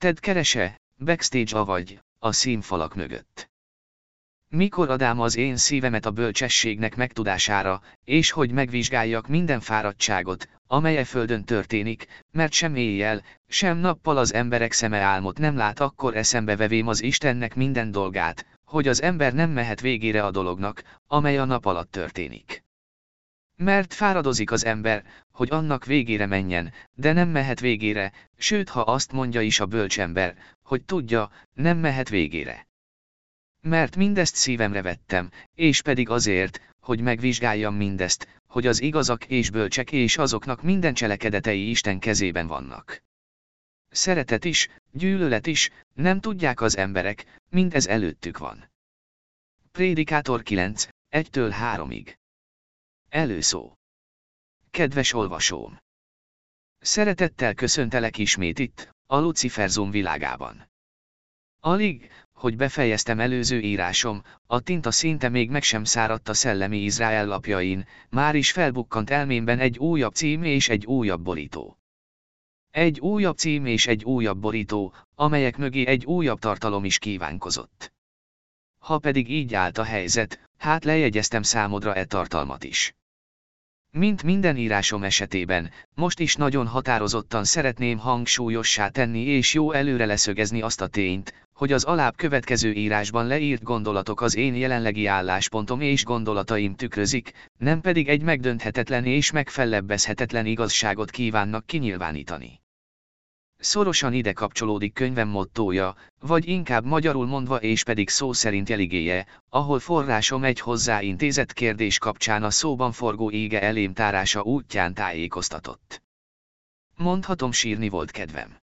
Ted kerese, backstage avagy, a színfalak mögött. Mikor adám az én szívemet a bölcsességnek megtudására, és hogy megvizsgáljak minden fáradtságot, amely e földön történik, mert sem éjjel, sem nappal az emberek szeme álmot nem lát akkor eszembe vevém az Istennek minden dolgát, hogy az ember nem mehet végére a dolognak, amely a nap alatt történik. Mert fáradozik az ember, hogy annak végére menjen, de nem mehet végére, sőt ha azt mondja is a bölcsember, hogy tudja, nem mehet végére. Mert mindezt szívemre vettem, és pedig azért, hogy megvizsgáljam mindezt, hogy az igazak és bölcsek és azoknak minden cselekedetei Isten kezében vannak. Szeretet is, gyűlölet is, nem tudják az emberek, mindez előttük van. Prédikátor 9, 1-től 3-ig. Előszó. Kedves olvasóm! Szeretettel köszöntelek ismét itt, a Luciferzum világában. Alig, hogy befejeztem előző írásom, a tinta szinte még meg sem száradt a szellemi Izrael lapjain, már is felbukkant elmémben egy újabb cím és egy újabb borító. Egy újabb cím és egy újabb borító, amelyek mögé egy újabb tartalom is kívánkozott. Ha pedig így állt a helyzet, hát lejegyeztem számodra e tartalmat is. Mint minden írásom esetében, most is nagyon határozottan szeretném hangsúlyossá tenni és jó előre leszögezni azt a tényt, hogy az alább következő írásban leírt gondolatok az én jelenlegi álláspontom és gondolataim tükrözik, nem pedig egy megdönthetetlen és megfellebbezhetetlen igazságot kívánnak kinyilvánítani. Szorosan ide kapcsolódik könyvem mottója, vagy inkább magyarul mondva és pedig szó szerint jeligéje, ahol forrásom egy hozzáintézett kérdés kapcsán a szóban forgó ége elém tárása útján tájékoztatott. Mondhatom sírni volt kedvem.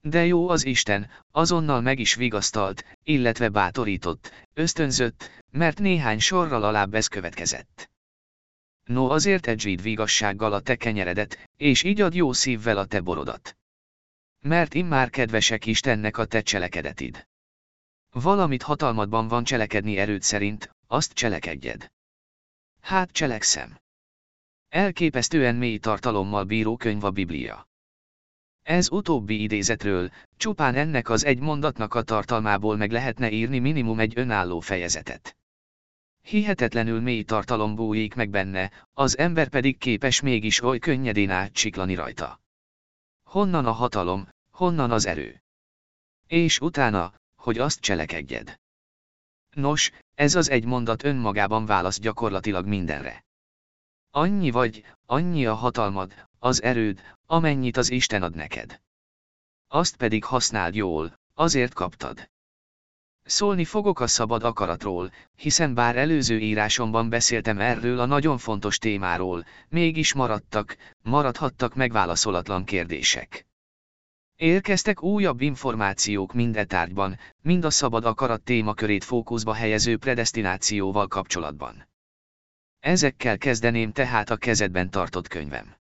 De jó az Isten, azonnal meg is vigasztalt, illetve bátorított, ösztönzött, mert néhány sorral alább ez következett. No azért edzsid vigassággal a te kenyeredet, és így ad jó szívvel a te borodat. Mert immár kedvesek Istennek a te cselekedetid. Valamit hatalmadban van cselekedni erőd szerint, azt cselekedjed. Hát cselekszem. Elképesztően mély tartalommal bíró könyv a Biblia. Ez utóbbi idézetről, csupán ennek az egy mondatnak a tartalmából meg lehetne írni minimum egy önálló fejezetet. Hihetetlenül mély tartalom bújik meg benne, az ember pedig képes mégis oly könnyedén átsiklani rajta. Honnan a hatalom, honnan az erő? És utána, hogy azt cselekedjed. Nos, ez az egy mondat önmagában válasz gyakorlatilag mindenre. Annyi vagy, annyi a hatalmad, az erőd, amennyit az Isten ad neked. Azt pedig használd jól, azért kaptad. Szólni fogok a szabad akaratról, hiszen bár előző írásomban beszéltem erről a nagyon fontos témáról, mégis maradtak, maradhattak megválaszolatlan kérdések. Érkeztek újabb információk mind e tárgyban, mind a szabad akarat témakörét fókuszba helyező predestinációval kapcsolatban. Ezekkel kezdeném tehát a kezedben tartott könyvem.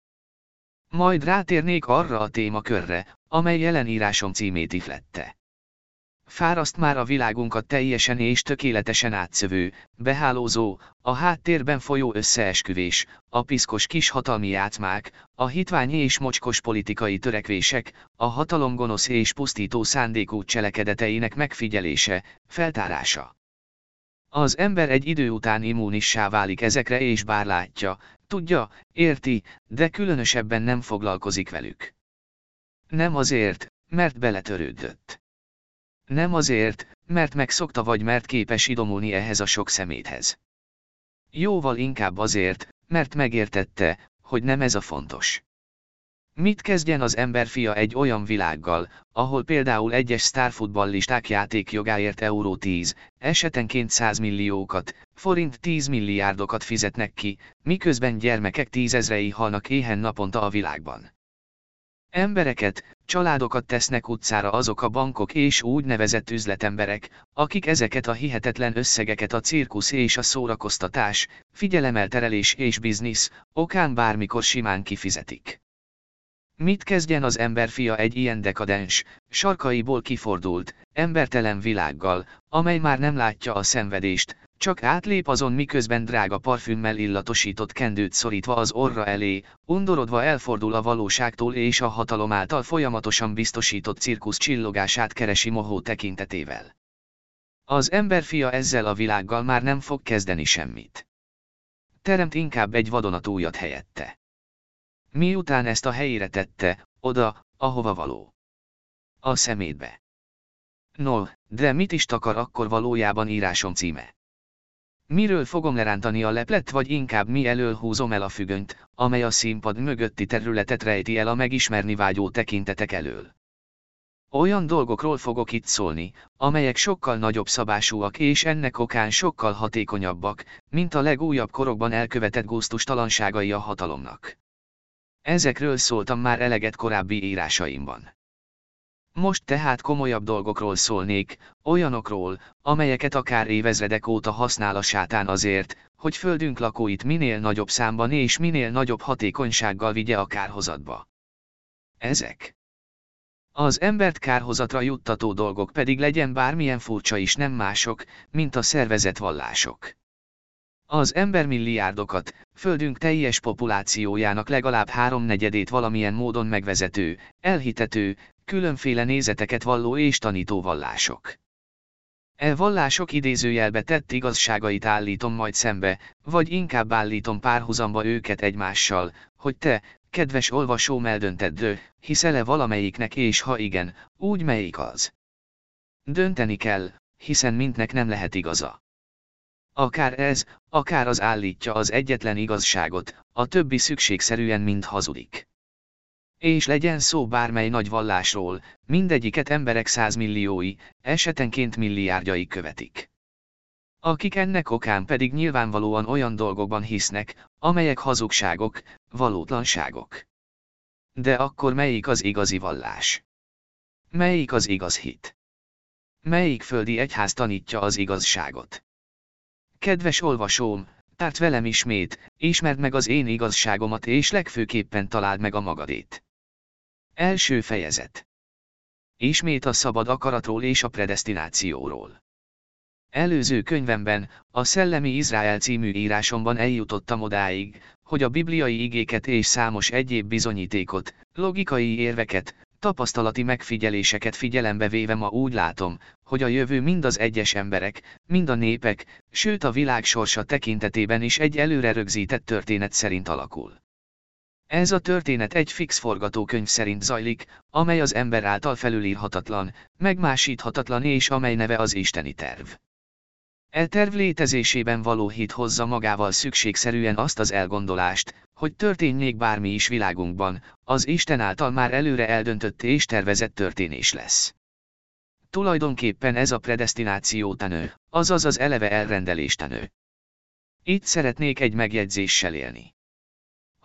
Majd rátérnék arra a témakörre, amely jelen írásom címét iflette. Fáraszt már a világunkat teljesen és tökéletesen átszövő, behálózó, a háttérben folyó összeesküvés, a piszkos kis hatalmi játmák, a hitvány és mocskos politikai törekvések, a hatalom gonosz és pusztító szándékú cselekedeteinek megfigyelése, feltárása. Az ember egy idő után immunissá válik ezekre és bár látja, tudja, érti, de különösebben nem foglalkozik velük. Nem azért, mert beletörődött. Nem azért, mert megszokta vagy mert képes idomulni ehhez a sok szeméthez. Jóval inkább azért, mert megértette, hogy nem ez a fontos. Mit kezdjen az emberfia egy olyan világgal, ahol például egyes sztárfutballisták játékjogáért euró 10, esetenként 100 milliókat, forint 10 milliárdokat fizetnek ki, miközben gyermekek tízezrei halnak éhen naponta a világban. Embereket, családokat tesznek utcára azok a bankok és úgynevezett üzletemberek, akik ezeket a hihetetlen összegeket a cirkusz és a szórakoztatás, figyelemelterelés és biznisz, okán bármikor simán kifizetik. Mit kezdjen az emberfia egy ilyen dekadens, sarkaiból kifordult, embertelen világgal, amely már nem látja a szenvedést, csak átlép azon miközben drága parfümmel illatosított kendőt szorítva az orra elé, undorodva elfordul a valóságtól és a hatalom által folyamatosan biztosított cirkusz csillogását keresi mohó tekintetével. Az emberfia ezzel a világgal már nem fog kezdeni semmit. Teremt inkább egy vadonatújat helyette. Miután ezt a helyére tette, oda, ahova való. A szemétbe. No, de mit is takar akkor valójában írásom címe? Miről fogom lerántani a leplet vagy inkább mi elől húzom el a függönyt, amely a színpad mögötti területet rejti el a megismerni vágyó tekintetek elől. Olyan dolgokról fogok itt szólni, amelyek sokkal nagyobb szabásúak és ennek okán sokkal hatékonyabbak, mint a legújabb korokban elkövetett góztustalanságai a hatalomnak. Ezekről szóltam már eleget korábbi írásaimban. Most tehát komolyabb dolgokról szólnék, olyanokról, amelyeket akár évezredek óta használ a sátán azért, hogy földünk lakóit minél nagyobb számban és minél nagyobb hatékonysággal vigye a kárhozatba. Ezek. Az embert kárhozatra juttató dolgok pedig legyen bármilyen furcsa is nem mások, mint a szervezet vallások. Az embermilliárdokat, Földünk teljes populációjának legalább háromnegyedét valamilyen módon megvezető, elhitető, különféle nézeteket valló és tanító vallások. E vallások idézőjelbe tett igazságait állítom majd szembe, vagy inkább állítom párhuzamba őket egymással, hogy te, kedves olvasóm eldönted, hiszel-e valamelyiknek és ha igen, úgy melyik az. Dönteni kell, hiszen mindnek nem lehet igaza. Akár ez, akár az állítja az egyetlen igazságot, a többi szükségszerűen mind hazudik. És legyen szó bármely nagy vallásról, mindegyiket emberek százmilliói, esetenként milliárdjai követik. Akik ennek okán pedig nyilvánvalóan olyan dolgokban hisznek, amelyek hazugságok, valótlanságok. De akkor melyik az igazi vallás? Melyik az igaz hit? Melyik földi egyház tanítja az igazságot? Kedves olvasóm, tárt velem ismét, ismerd meg az én igazságomat és legfőképpen találd meg a magadét. Első fejezet. Ismét a szabad akaratról és a predestinációról. Előző könyvemben, a Szellemi Izrael című írásomban eljutottam odáig, hogy a bibliai igéket és számos egyéb bizonyítékot, logikai érveket, tapasztalati megfigyeléseket figyelembe véve ma úgy látom, hogy a jövő mind az egyes emberek, mind a népek, sőt a világ sorsa tekintetében is egy előre rögzített történet szerint alakul. Ez a történet egy fix forgatókönyv szerint zajlik, amely az ember által felülírhatatlan, megmásíthatatlan és amely neve az isteni terv. E terv létezésében való hit hozza magával szükségszerűen azt az elgondolást, hogy történjék bármi is világunkban, az Isten által már előre eldöntött és tervezett történés lesz. Tulajdonképpen ez a predestinációtanő, azaz az eleve elrendeléstanő. Itt szeretnék egy megjegyzéssel élni.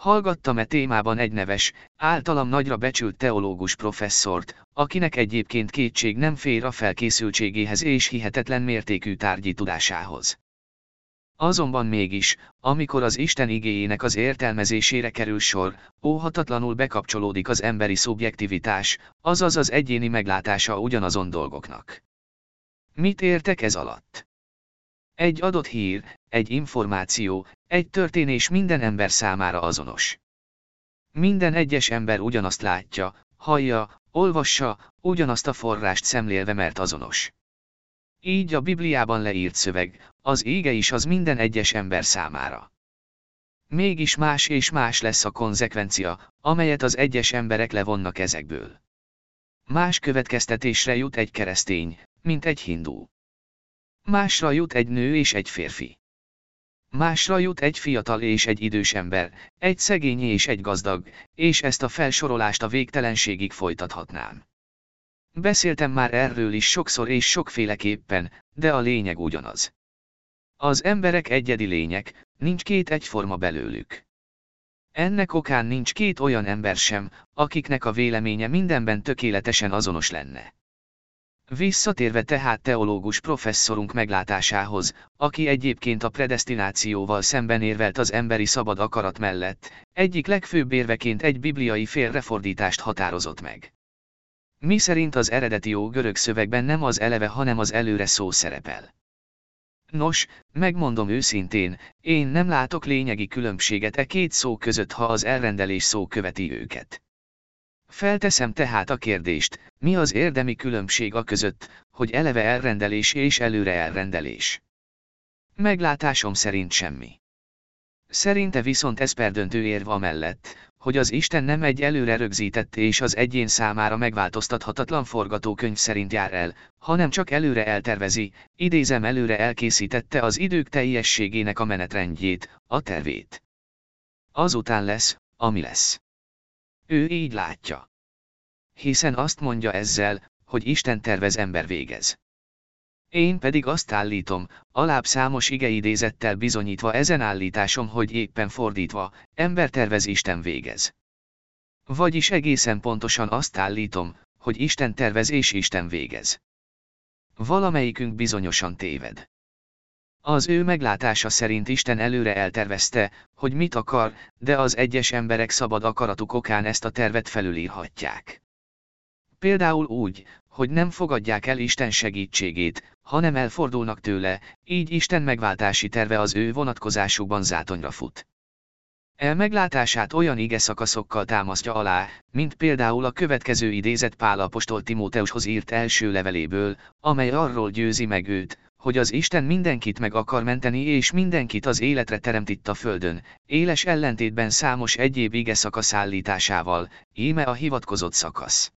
Hallgattam e témában egy neves, általam nagyra becsült teológus professzort, akinek egyébként kétség nem fér a felkészültségéhez és hihetetlen mértékű tárgyi tudásához. Azonban mégis, amikor az Isten igéjének az értelmezésére kerül sor, óhatatlanul bekapcsolódik az emberi szubjektivitás, azaz az egyéni meglátása ugyanazon dolgoknak. Mit értek ez alatt? Egy adott hír, egy információ, egy történés minden ember számára azonos. Minden egyes ember ugyanazt látja, hallja, olvassa, ugyanazt a forrást szemlélve mert azonos. Így a Bibliában leírt szöveg, az ége is az minden egyes ember számára. Mégis más és más lesz a konzekvencia, amelyet az egyes emberek levonnak ezekből. Más következtetésre jut egy keresztény, mint egy hindú. Másra jut egy nő és egy férfi. Másra jut egy fiatal és egy idős ember, egy szegény és egy gazdag, és ezt a felsorolást a végtelenségig folytathatnám. Beszéltem már erről is sokszor és sokféleképpen, de a lényeg ugyanaz. Az emberek egyedi lények, nincs két egyforma belőlük. Ennek okán nincs két olyan ember sem, akiknek a véleménye mindenben tökéletesen azonos lenne. Visszatérve tehát teológus professzorunk meglátásához, aki egyébként a predestinációval szemben érvelt az emberi szabad akarat mellett, egyik legfőbb érveként egy bibliai félrefordítást határozott meg. Mi szerint az eredeti jó görög szövegben nem az eleve hanem az előre szó szerepel. Nos, megmondom őszintén, én nem látok lényegi különbséget e két szó között, ha az elrendelés szó követi őket. Felteszem tehát a kérdést, mi az érdemi különbség a között, hogy eleve elrendelés és előre elrendelés? Meglátásom szerint semmi. Szerinte viszont ez perdöntő érv amellett, hogy az Isten nem egy előre rögzített és az egyén számára megváltoztathatatlan forgatókönyv szerint jár el, hanem csak előre eltervezi, idézem előre elkészítette az idők teljességének a menetrendjét, a tervét. Azután lesz, ami lesz. Ő így látja. Hiszen azt mondja ezzel, hogy Isten tervez ember végez. Én pedig azt állítom, alább számos igeidézettel bizonyítva ezen állításom, hogy éppen fordítva, ember tervez Isten végez. Vagyis egészen pontosan azt állítom, hogy Isten tervez és Isten végez. Valamelyikünk bizonyosan téved. Az ő meglátása szerint Isten előre eltervezte, hogy mit akar, de az egyes emberek szabad akaratuk okán ezt a tervet felülírhatják. Például úgy, hogy nem fogadják el Isten segítségét, hanem elfordulnak tőle, így Isten megváltási terve az ő vonatkozásukban zátonyra fut. El meglátását olyan ige szakaszokkal támasztja alá, mint például a következő idézet Pál apostol Timóteushoz írt első leveléből, amely arról győzi meg őt, hogy az Isten mindenkit meg akar menteni és mindenkit az életre teremt itt a földön, éles ellentétben számos egyéb ige szakasz állításával, íme a hivatkozott szakasz.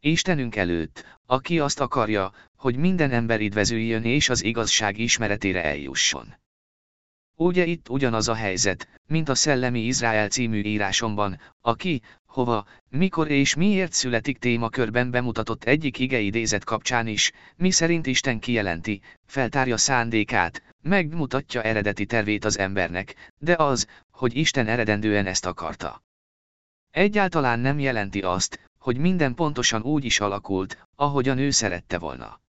Istenünk előtt, aki azt akarja, hogy minden ember idvezüljön és az igazság ismeretére eljusson. Ugye itt ugyanaz a helyzet, mint a Szellemi Izrael című írásomban, aki, hova, mikor és miért születik témakörben bemutatott egyik igeidézet kapcsán is, mi szerint Isten kijelenti, feltárja szándékát, megmutatja eredeti tervét az embernek, de az, hogy Isten eredendően ezt akarta. Egyáltalán nem jelenti azt, hogy minden pontosan úgy is alakult, ahogyan ő szerette volna.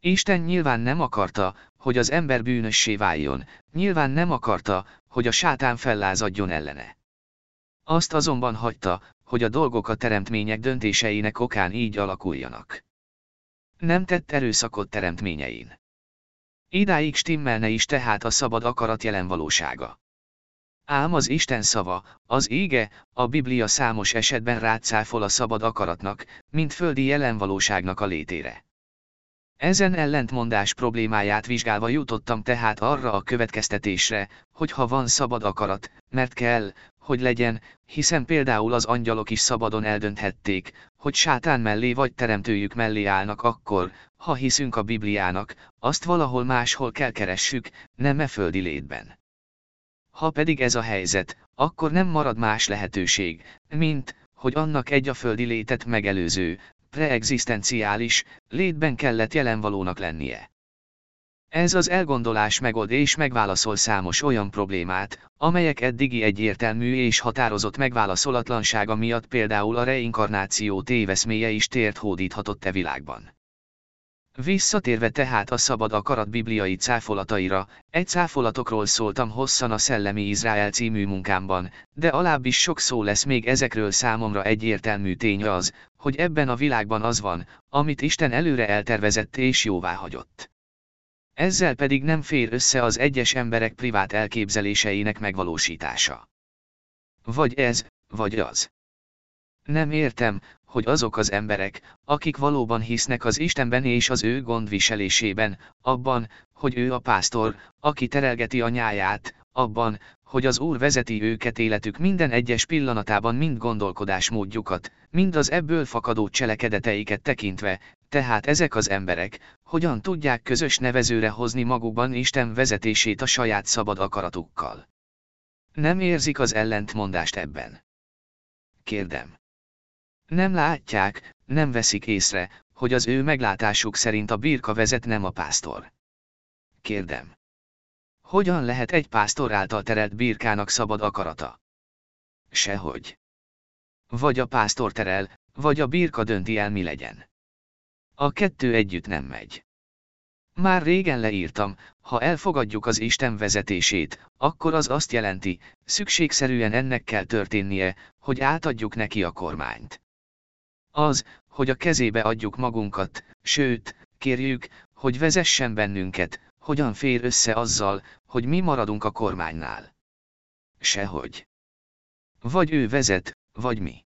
Isten nyilván nem akarta, hogy az ember bűnössé váljon, nyilván nem akarta, hogy a sátán fellázadjon ellene. Azt azonban hagyta, hogy a dolgok a teremtmények döntéseinek okán így alakuljanak. Nem tett erőszakot teremtményein. Idáig stimmelne is tehát a szabad akarat jelen valósága. Ám az Isten szava, az ége, a Biblia számos esetben rátszáfol a szabad akaratnak, mint földi jelenvalóságnak a létére. Ezen ellentmondás problémáját vizsgálva jutottam tehát arra a következtetésre, hogy ha van szabad akarat, mert kell, hogy legyen, hiszen például az angyalok is szabadon eldönthették, hogy sátán mellé vagy teremtőjük mellé állnak akkor, ha hiszünk a Bibliának, azt valahol máshol kell keressük, nem e földi létben. Ha pedig ez a helyzet, akkor nem marad más lehetőség, mint, hogy annak egy a földi létet megelőző, preexisztenciális, létben kellett jelenvalónak lennie. Ez az elgondolás megold és megválaszol számos olyan problémát, amelyek eddigi egyértelmű és határozott megválaszolatlansága miatt például a reinkarnáció téveszméje is tért hódíthatott e világban. Visszatérve tehát a szabad akarat bibliai cáfolataira, egy cáfolatokról szóltam hosszan a Szellemi Izrael című munkámban, de alább is sok szó lesz még ezekről számomra egyértelmű tény az, hogy ebben a világban az van, amit Isten előre eltervezett és jóvá hagyott. Ezzel pedig nem fér össze az egyes emberek privát elképzeléseinek megvalósítása. Vagy ez, vagy az. Nem értem, hogy azok az emberek, akik valóban hisznek az Istenben és az ő gondviselésében, abban, hogy ő a pásztor, aki terelgeti a nyáját, abban, hogy az Úr vezeti őket életük minden egyes pillanatában mind gondolkodásmódjukat, mind az ebből fakadó cselekedeteiket tekintve, tehát ezek az emberek, hogyan tudják közös nevezőre hozni magukban Isten vezetését a saját szabad akaratukkal. Nem érzik az ellentmondást ebben. Kérdem. Nem látják, nem veszik észre, hogy az ő meglátásuk szerint a birka vezet nem a pásztor. Kérdem. Hogyan lehet egy pásztor által terelt birkának szabad akarata? Sehogy. Vagy a pásztor terel, vagy a birka dönti el mi legyen. A kettő együtt nem megy. Már régen leírtam, ha elfogadjuk az Isten vezetését, akkor az azt jelenti, szükségszerűen ennek kell történnie, hogy átadjuk neki a kormányt. Az, hogy a kezébe adjuk magunkat, sőt, kérjük, hogy vezessen bennünket, hogyan fér össze azzal, hogy mi maradunk a kormánynál. Sehogy. Vagy ő vezet, vagy mi.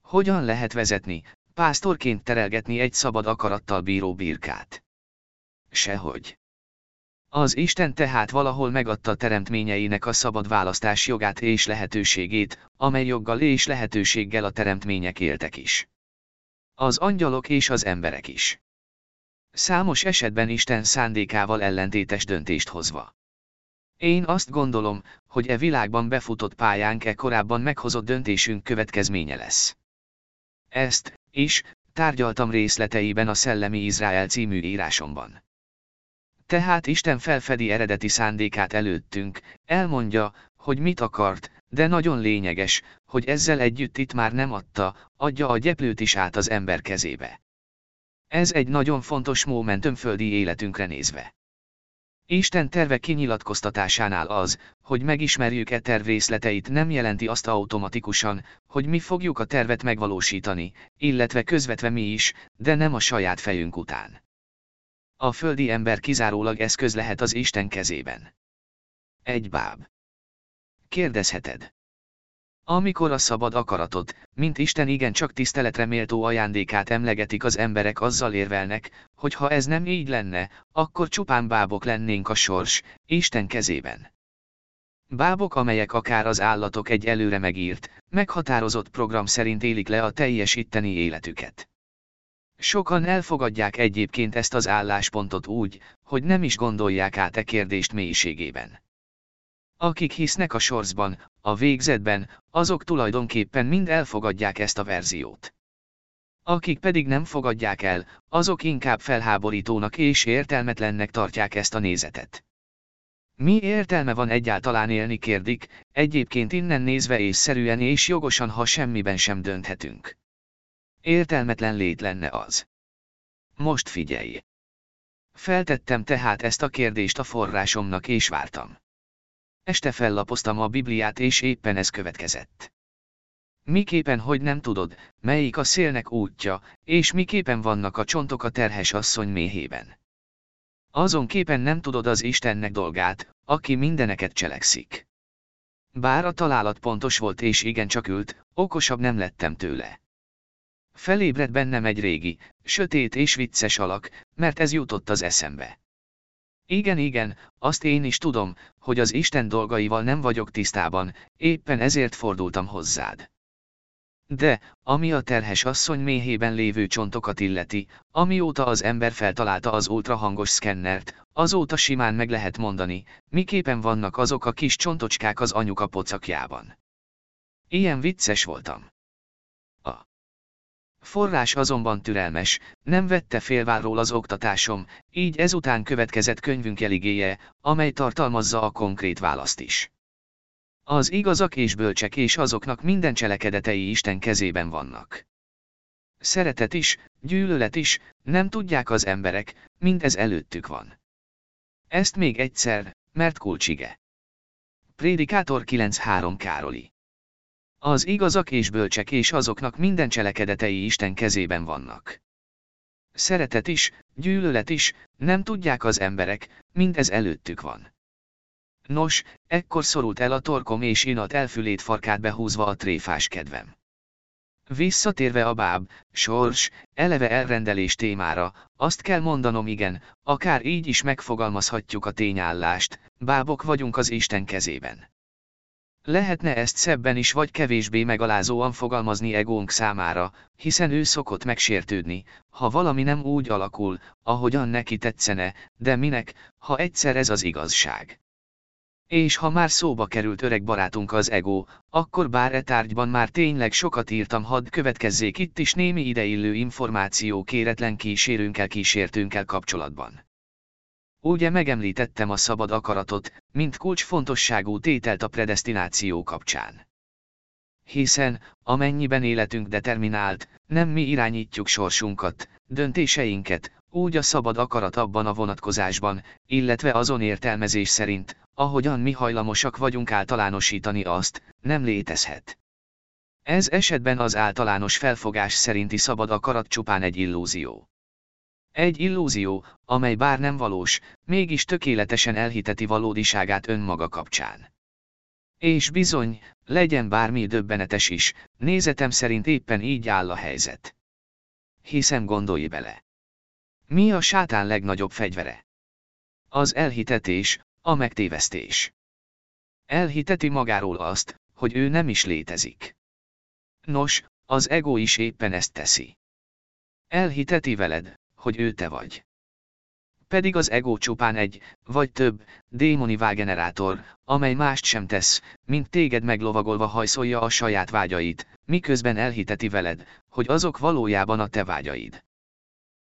Hogyan lehet vezetni, pásztorként terelgetni egy szabad akarattal bíró birkát? Sehogy. Az Isten tehát valahol megadta teremtményeinek a szabad választás jogát és lehetőségét, amely joggal és lehetőséggel a teremtmények éltek is. Az angyalok és az emberek is. Számos esetben Isten szándékával ellentétes döntést hozva. Én azt gondolom, hogy e világban befutott pályánk e korábban meghozott döntésünk következménye lesz. Ezt, is, tárgyaltam részleteiben a Szellemi Izrael című írásomban. Tehát Isten felfedi eredeti szándékát előttünk, elmondja, hogy mit akart, de nagyon lényeges, hogy ezzel együtt itt már nem adta, adja a gyeplőt is át az ember kezébe. Ez egy nagyon fontos momentum földi életünkre nézve. Isten terve kinyilatkoztatásánál az, hogy megismerjük-e terv részleteit nem jelenti azt automatikusan, hogy mi fogjuk a tervet megvalósítani, illetve közvetve mi is, de nem a saját fejünk után. A földi ember kizárólag eszköz lehet az Isten kezében. Egy báb. Kérdezheted. Amikor a szabad akaratot, mint Isten igencsak tiszteletre méltó ajándékát emlegetik az emberek azzal érvelnek, hogy ha ez nem így lenne, akkor csupán bábok lennénk a sors, Isten kezében. Bábok amelyek akár az állatok egy előre megírt, meghatározott program szerint élik le a teljes itteni életüket. Sokan elfogadják egyébként ezt az álláspontot úgy, hogy nem is gondolják át e kérdést mélységében. Akik hisznek a sorsban, a végzetben, azok tulajdonképpen mind elfogadják ezt a verziót. Akik pedig nem fogadják el, azok inkább felháborítónak és értelmetlennek tartják ezt a nézetet. Mi értelme van egyáltalán élni kérdik, egyébként innen nézve észszerűen és jogosan ha semmiben sem dönthetünk. Értelmetlen lét lenne az. Most figyelj! Feltettem tehát ezt a kérdést a forrásomnak és vártam. Este fellapoztam a Bibliát és éppen ez következett. Miképpen hogy nem tudod, melyik a szélnek útja, és miképpen vannak a csontok a terhes asszony méhében. Azon képen nem tudod az Istennek dolgát, aki mindeneket cselekszik. Bár a találat pontos volt és igencsak ült, okosabb nem lettem tőle. Felébred bennem egy régi, sötét és vicces alak, mert ez jutott az eszembe. Igen igen, azt én is tudom, hogy az Isten dolgaival nem vagyok tisztában, éppen ezért fordultam hozzád. De, ami a terhes asszony méhében lévő csontokat illeti, amióta az ember feltalálta az ultrahangos szkennert, azóta simán meg lehet mondani, miképpen vannak azok a kis csontocskák az anyuka pocakjában. Ilyen vicces voltam. Forrás azonban türelmes, nem vette félváról az oktatásom, így ezután következett könyvünk eligéje, amely tartalmazza a konkrét választ is. Az igazak és bölcsek és azoknak minden cselekedetei Isten kezében vannak. Szeretet is, gyűlölet is, nem tudják az emberek, mindez előttük van. Ezt még egyszer, mert kulcsige. Prédikátor 9.3 Károli az igazak és bölcsek és azoknak minden cselekedetei Isten kezében vannak. Szeretet is, gyűlölet is, nem tudják az emberek, mindez előttük van. Nos, ekkor szorult el a torkom és inat elfülét farkát behúzva a tréfás kedvem. Visszatérve a báb, sors, eleve elrendelés témára, azt kell mondanom igen, akár így is megfogalmazhatjuk a tényállást, bábok vagyunk az Isten kezében. Lehetne ezt szebben is vagy kevésbé megalázóan fogalmazni egónk számára, hiszen ő szokott megsértődni, ha valami nem úgy alakul, ahogyan neki tetszene, de minek, ha egyszer ez az igazság. És ha már szóba került öreg barátunk az ego, akkor bár e tárgyban már tényleg sokat írtam hadd következzék itt is némi ideillő információ kéretlen kísérőnkkel kísértőnkkel kapcsolatban. Ugye megemlítettem a szabad akaratot, mint kulcsfontosságú tételt a predestináció kapcsán. Hiszen, amennyiben életünk determinált, nem mi irányítjuk sorsunkat, döntéseinket, úgy a szabad akarat abban a vonatkozásban, illetve azon értelmezés szerint, ahogyan mi hajlamosak vagyunk általánosítani azt, nem létezhet. Ez esetben az általános felfogás szerinti szabad akarat csupán egy illúzió. Egy illúzió, amely bár nem valós, mégis tökéletesen elhiteti valódiságát önmaga kapcsán. És bizony, legyen bármi döbbenetes is, nézetem szerint éppen így áll a helyzet. Hiszen gondolj bele. Mi a sátán legnagyobb fegyvere? Az elhitetés, a megtévesztés. Elhiteti magáról azt, hogy ő nem is létezik. Nos, az ego is éppen ezt teszi. Elhiteti veled, hogy ő te vagy. Pedig az ego csupán egy, vagy több, démoni vágenerátor, amely mást sem tesz, mint téged meglovagolva hajszolja a saját vágyait, miközben elhiteti veled, hogy azok valójában a te vágyaid.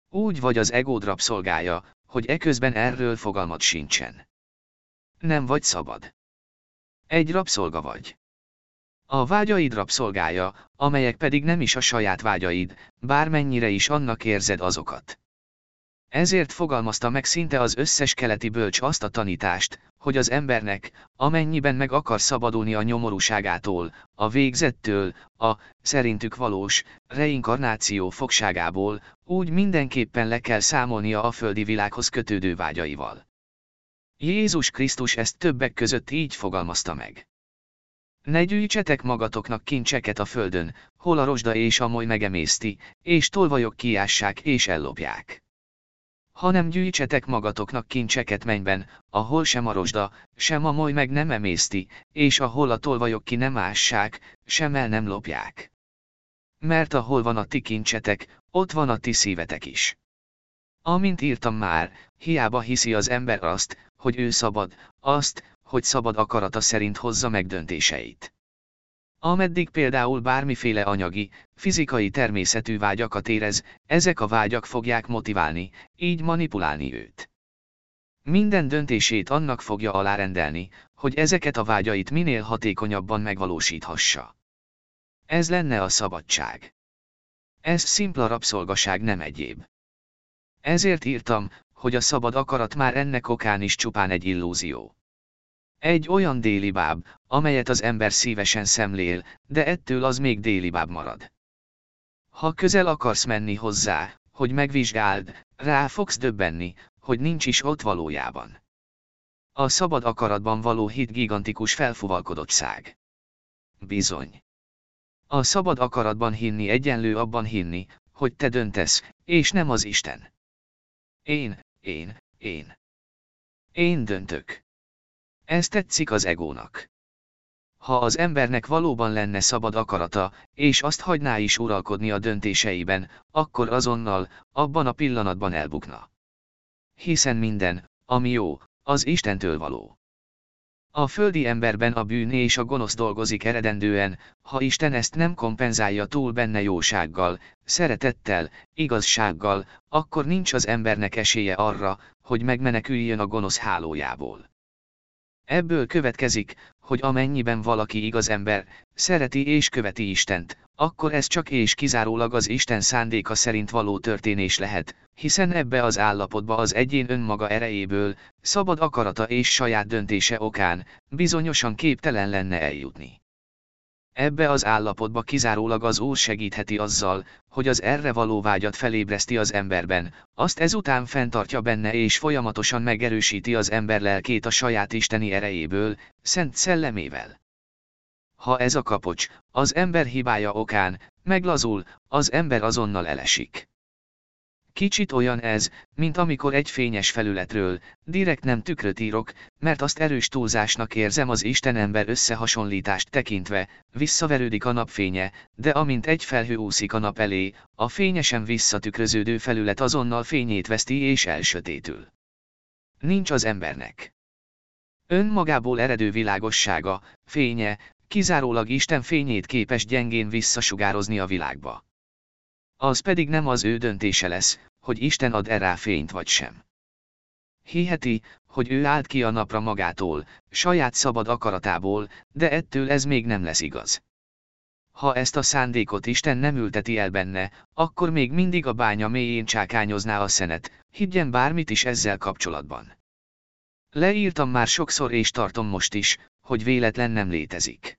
Úgy vagy az ego rabszolgája, hogy eközben erről fogalmat sincsen. Nem vagy szabad. Egy rabszolga vagy. A vágyaid rabszolgája, amelyek pedig nem is a saját vágyaid, bármennyire is annak érzed azokat. Ezért fogalmazta meg szinte az összes keleti bölcs azt a tanítást, hogy az embernek, amennyiben meg akar szabadulni a nyomorúságától, a végzettől, a, szerintük valós, reinkarnáció fogságából, úgy mindenképpen le kell számolnia a földi világhoz kötődő vágyaival. Jézus Krisztus ezt többek között így fogalmazta meg. Ne gyűjtsetek magatoknak kincseket a földön, hol a rozsda és a moly megemészti, és tolvajok kiássák és ellopják hanem gyűjtsetek magatoknak kincseket mennyben, ahol sem a rozsda, sem a moly meg nem emészti, és ahol a tolvajok ki nem ássák, sem el nem lopják. Mert ahol van a ti kincsetek, ott van a ti szívetek is. Amint írtam már, hiába hiszi az ember azt, hogy ő szabad, azt, hogy szabad akarata szerint hozza meg döntéseit. Ameddig például bármiféle anyagi, fizikai természetű vágyakat érez, ezek a vágyak fogják motiválni, így manipulálni őt. Minden döntését annak fogja alárendelni, hogy ezeket a vágyait minél hatékonyabban megvalósíthassa. Ez lenne a szabadság. Ez szimpla rabszolgaság nem egyéb. Ezért írtam, hogy a szabad akarat már ennek okán is csupán egy illúzió. Egy olyan délibáb, amelyet az ember szívesen szemlél, de ettől az még délibáb marad. Ha közel akarsz menni hozzá, hogy megvizsgáld, rá fogsz döbbenni, hogy nincs is ott valójában. A szabad akaratban való hit gigantikus felfuvalkodottság. Bizony. A szabad akaratban hinni egyenlő abban hinni, hogy te döntesz, és nem az Isten. Én, én, én. Én döntök. Ez tetszik az egónak. Ha az embernek valóban lenne szabad akarata, és azt hagyná is uralkodni a döntéseiben, akkor azonnal, abban a pillanatban elbukna. Hiszen minden, ami jó, az Istentől való. A földi emberben a bűn és a gonosz dolgozik eredendően, ha Isten ezt nem kompenzálja túl benne jósággal, szeretettel, igazsággal, akkor nincs az embernek esélye arra, hogy megmeneküljön a gonosz hálójából. Ebből következik, hogy amennyiben valaki igaz ember, szereti és követi Istent, akkor ez csak és kizárólag az Isten szándéka szerint való történés lehet, hiszen ebbe az állapotba az egyén önmaga erejéből, szabad akarata és saját döntése okán, bizonyosan képtelen lenne eljutni. Ebbe az állapotba kizárólag az Úr segítheti azzal, hogy az erre való vágyat felébreszti az emberben, azt ezután fenntartja benne és folyamatosan megerősíti az ember lelkét a saját isteni erejéből, szent szellemével. Ha ez a kapocs, az ember hibája okán, meglazul, az ember azonnal elesik. Kicsit olyan ez, mint amikor egy fényes felületről, direkt nem tükröt írok, mert azt erős túlzásnak érzem az Isten-ember összehasonlítást tekintve, visszaverődik a napfénye, de amint egy felhő úszik a nap elé, a fényesen visszatükröződő felület azonnal fényét veszti és elsötétül. Nincs az embernek. Önmagából eredő világossága, fénye, kizárólag Isten fényét képes gyengén visszasugározni a világba. Az pedig nem az ő döntése lesz, hogy Isten ad-e rá fényt vagy sem. Hiheti, hogy ő állt ki a napra magától, saját szabad akaratából, de ettől ez még nem lesz igaz. Ha ezt a szándékot Isten nem ülteti el benne, akkor még mindig a bánya mélyén csákányozná a szenet, higgyen bármit is ezzel kapcsolatban. Leírtam már sokszor és tartom most is, hogy véletlen nem létezik.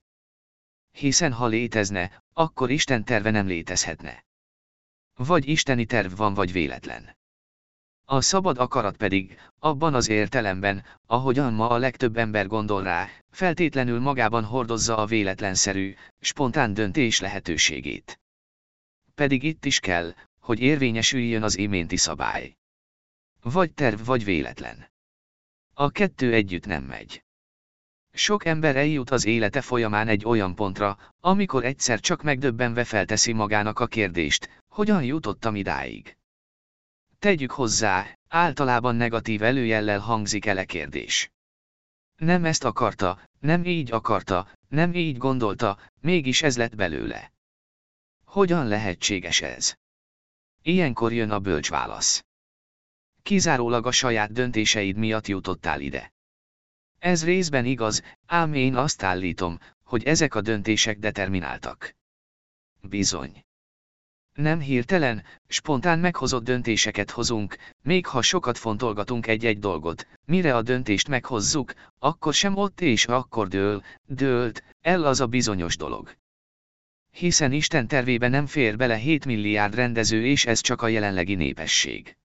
Hiszen ha létezne, akkor Isten terve nem létezhetne. Vagy isteni terv van vagy véletlen. A szabad akarat pedig, abban az értelemben, ahogyan ma a legtöbb ember gondol rá, feltétlenül magában hordozza a véletlenszerű, spontán döntés lehetőségét. Pedig itt is kell, hogy érvényesüljön az iménti szabály. Vagy terv, vagy véletlen. A kettő együtt nem megy. Sok ember eljut az élete folyamán egy olyan pontra, amikor egyszer csak megdöbbenve felteszi magának a kérdést, hogyan jutottam idáig. Tegyük hozzá, általában negatív előjellel hangzik el a kérdés. Nem ezt akarta, nem így akarta, nem így gondolta, mégis ez lett belőle. Hogyan lehetséges ez? Ilyenkor jön a bölcs válasz. Kizárólag a saját döntéseid miatt jutottál ide. Ez részben igaz, ám én azt állítom, hogy ezek a döntések determináltak. Bizony. Nem hirtelen, spontán meghozott döntéseket hozunk, még ha sokat fontolgatunk egy-egy dolgot, mire a döntést meghozzuk, akkor sem ott és akkor dől, dőlt, el az a bizonyos dolog. Hiszen Isten tervébe nem fér bele 7 milliárd rendező és ez csak a jelenlegi népesség.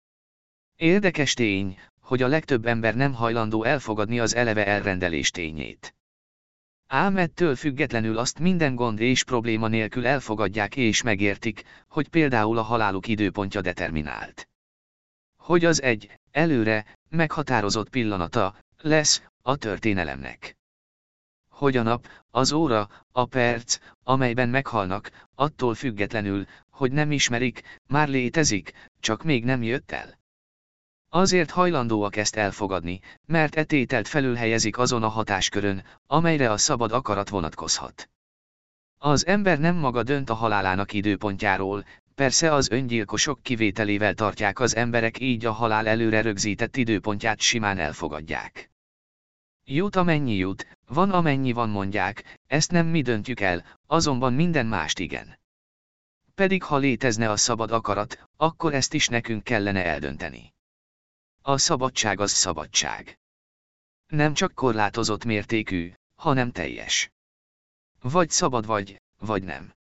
Érdekes tény, hogy a legtöbb ember nem hajlandó elfogadni az eleve elrendelés tényét. Ám ettől függetlenül azt minden gond és probléma nélkül elfogadják és megértik, hogy például a haláluk időpontja determinált. Hogy az egy, előre, meghatározott pillanata, lesz, a történelemnek. Hogy a nap, az óra, a perc, amelyben meghalnak, attól függetlenül, hogy nem ismerik, már létezik, csak még nem jött el. Azért hajlandóak ezt elfogadni, mert etételt felülhelyezik azon a hatáskörön, amelyre a szabad akarat vonatkozhat. Az ember nem maga dönt a halálának időpontjáról, persze az öngyilkosok kivételével tartják az emberek így a halál előre rögzített időpontját simán elfogadják. Jut amennyi jut, van amennyi van mondják, ezt nem mi döntjük el, azonban minden mást igen. Pedig ha létezne a szabad akarat, akkor ezt is nekünk kellene eldönteni. A szabadság az szabadság. Nem csak korlátozott mértékű, hanem teljes. Vagy szabad vagy, vagy nem.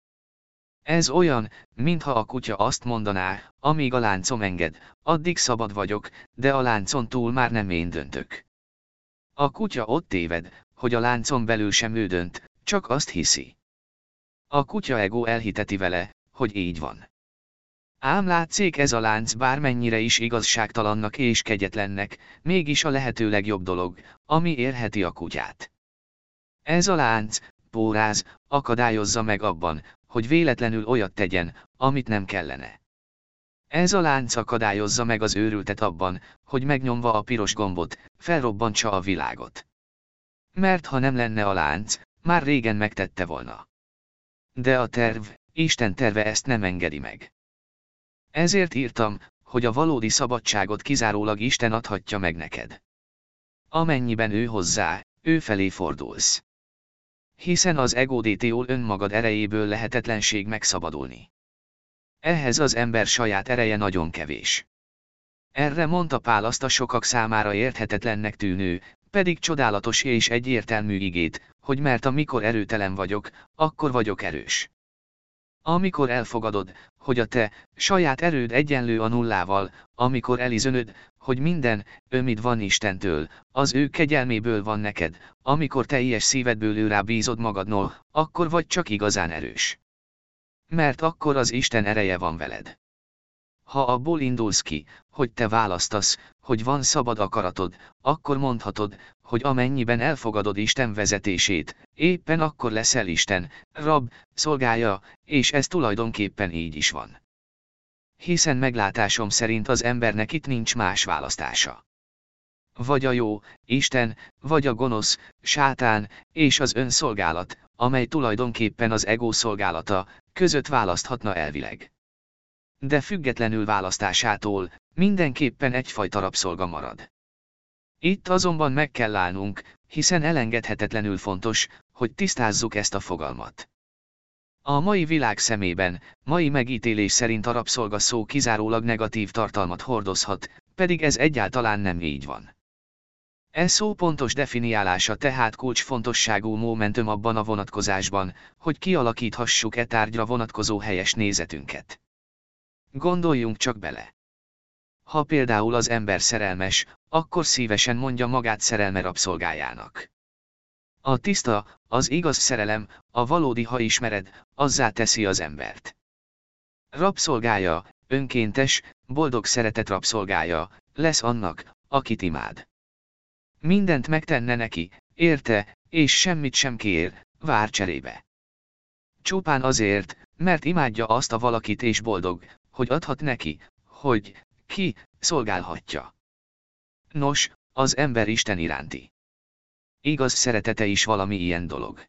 Ez olyan, mintha a kutya azt mondaná, amíg a láncom enged, addig szabad vagyok, de a láncon túl már nem én döntök. A kutya ott téved, hogy a láncon belül sem ő dönt, csak azt hiszi. A kutya ego elhiteti vele, hogy így van. Ám látszik ez a lánc bármennyire is igazságtalannak és kegyetlennek, mégis a lehető legjobb dolog, ami érheti a kutyát. Ez a lánc, póráz, akadályozza meg abban, hogy véletlenül olyat tegyen, amit nem kellene. Ez a lánc akadályozza meg az őrültet abban, hogy megnyomva a piros gombot, felrobbantsa a világot. Mert ha nem lenne a lánc, már régen megtette volna. De a terv, Isten terve ezt nem engedi meg. Ezért írtam, hogy a valódi szabadságot kizárólag Isten adhatja meg neked. Amennyiben ő hozzá, ő felé fordulsz. Hiszen az egodétiól önmagad erejéből lehetetlenség megszabadulni. Ehhez az ember saját ereje nagyon kevés. Erre mondta Pál azt a sokak számára érthetetlennek tűnő, pedig csodálatos és egyértelmű igét, hogy mert amikor erőtelen vagyok, akkor vagyok erős. Amikor elfogadod, hogy a te, saját erőd egyenlő a nullával, amikor elizönöd, hogy minden, ömid van Istentől, az ő kegyelméből van neked, amikor teljes szívedből ő rá bízod magadnól, akkor vagy csak igazán erős. Mert akkor az Isten ereje van veled. Ha abból indulsz ki, hogy te választasz, hogy van szabad akaratod, akkor mondhatod, hogy amennyiben elfogadod Isten vezetését, éppen akkor leszel Isten, rab, szolgája, és ez tulajdonképpen így is van. Hiszen meglátásom szerint az embernek itt nincs más választása. Vagy a jó, Isten, vagy a gonosz, sátán, és az önszolgálat, amely tulajdonképpen az ego szolgálata, között választhatna elvileg. De függetlenül választásától, mindenképpen egyfajta rabszolga marad. Itt azonban meg kell állnunk, hiszen elengedhetetlenül fontos, hogy tisztázzuk ezt a fogalmat. A mai világ szemében, mai megítélés szerint a rabszolga szó kizárólag negatív tartalmat hordozhat, pedig ez egyáltalán nem így van. E szó pontos definiálása tehát kulcsfontosságú momentum abban a vonatkozásban, hogy kialakíthassuk e tárgyra vonatkozó helyes nézetünket. Gondoljunk csak bele. ha például az ember szerelmes, akkor szívesen mondja magát szerelme rabszolgájának. A tiszta, az igaz szerelem, a valódi ha ismered, azzá teszi az embert. Rabszolgája, önkéntes, boldog szeretet rabszolgája, lesz annak, akit imád. Mindent megtenne neki, érte, és semmit sem kér, vár cserébe. Csupán azért, mert imádja azt a valakit és boldog, hogy adhat neki, hogy, ki, szolgálhatja. Nos, az ember Isten iránti. Igaz szeretete is valami ilyen dolog.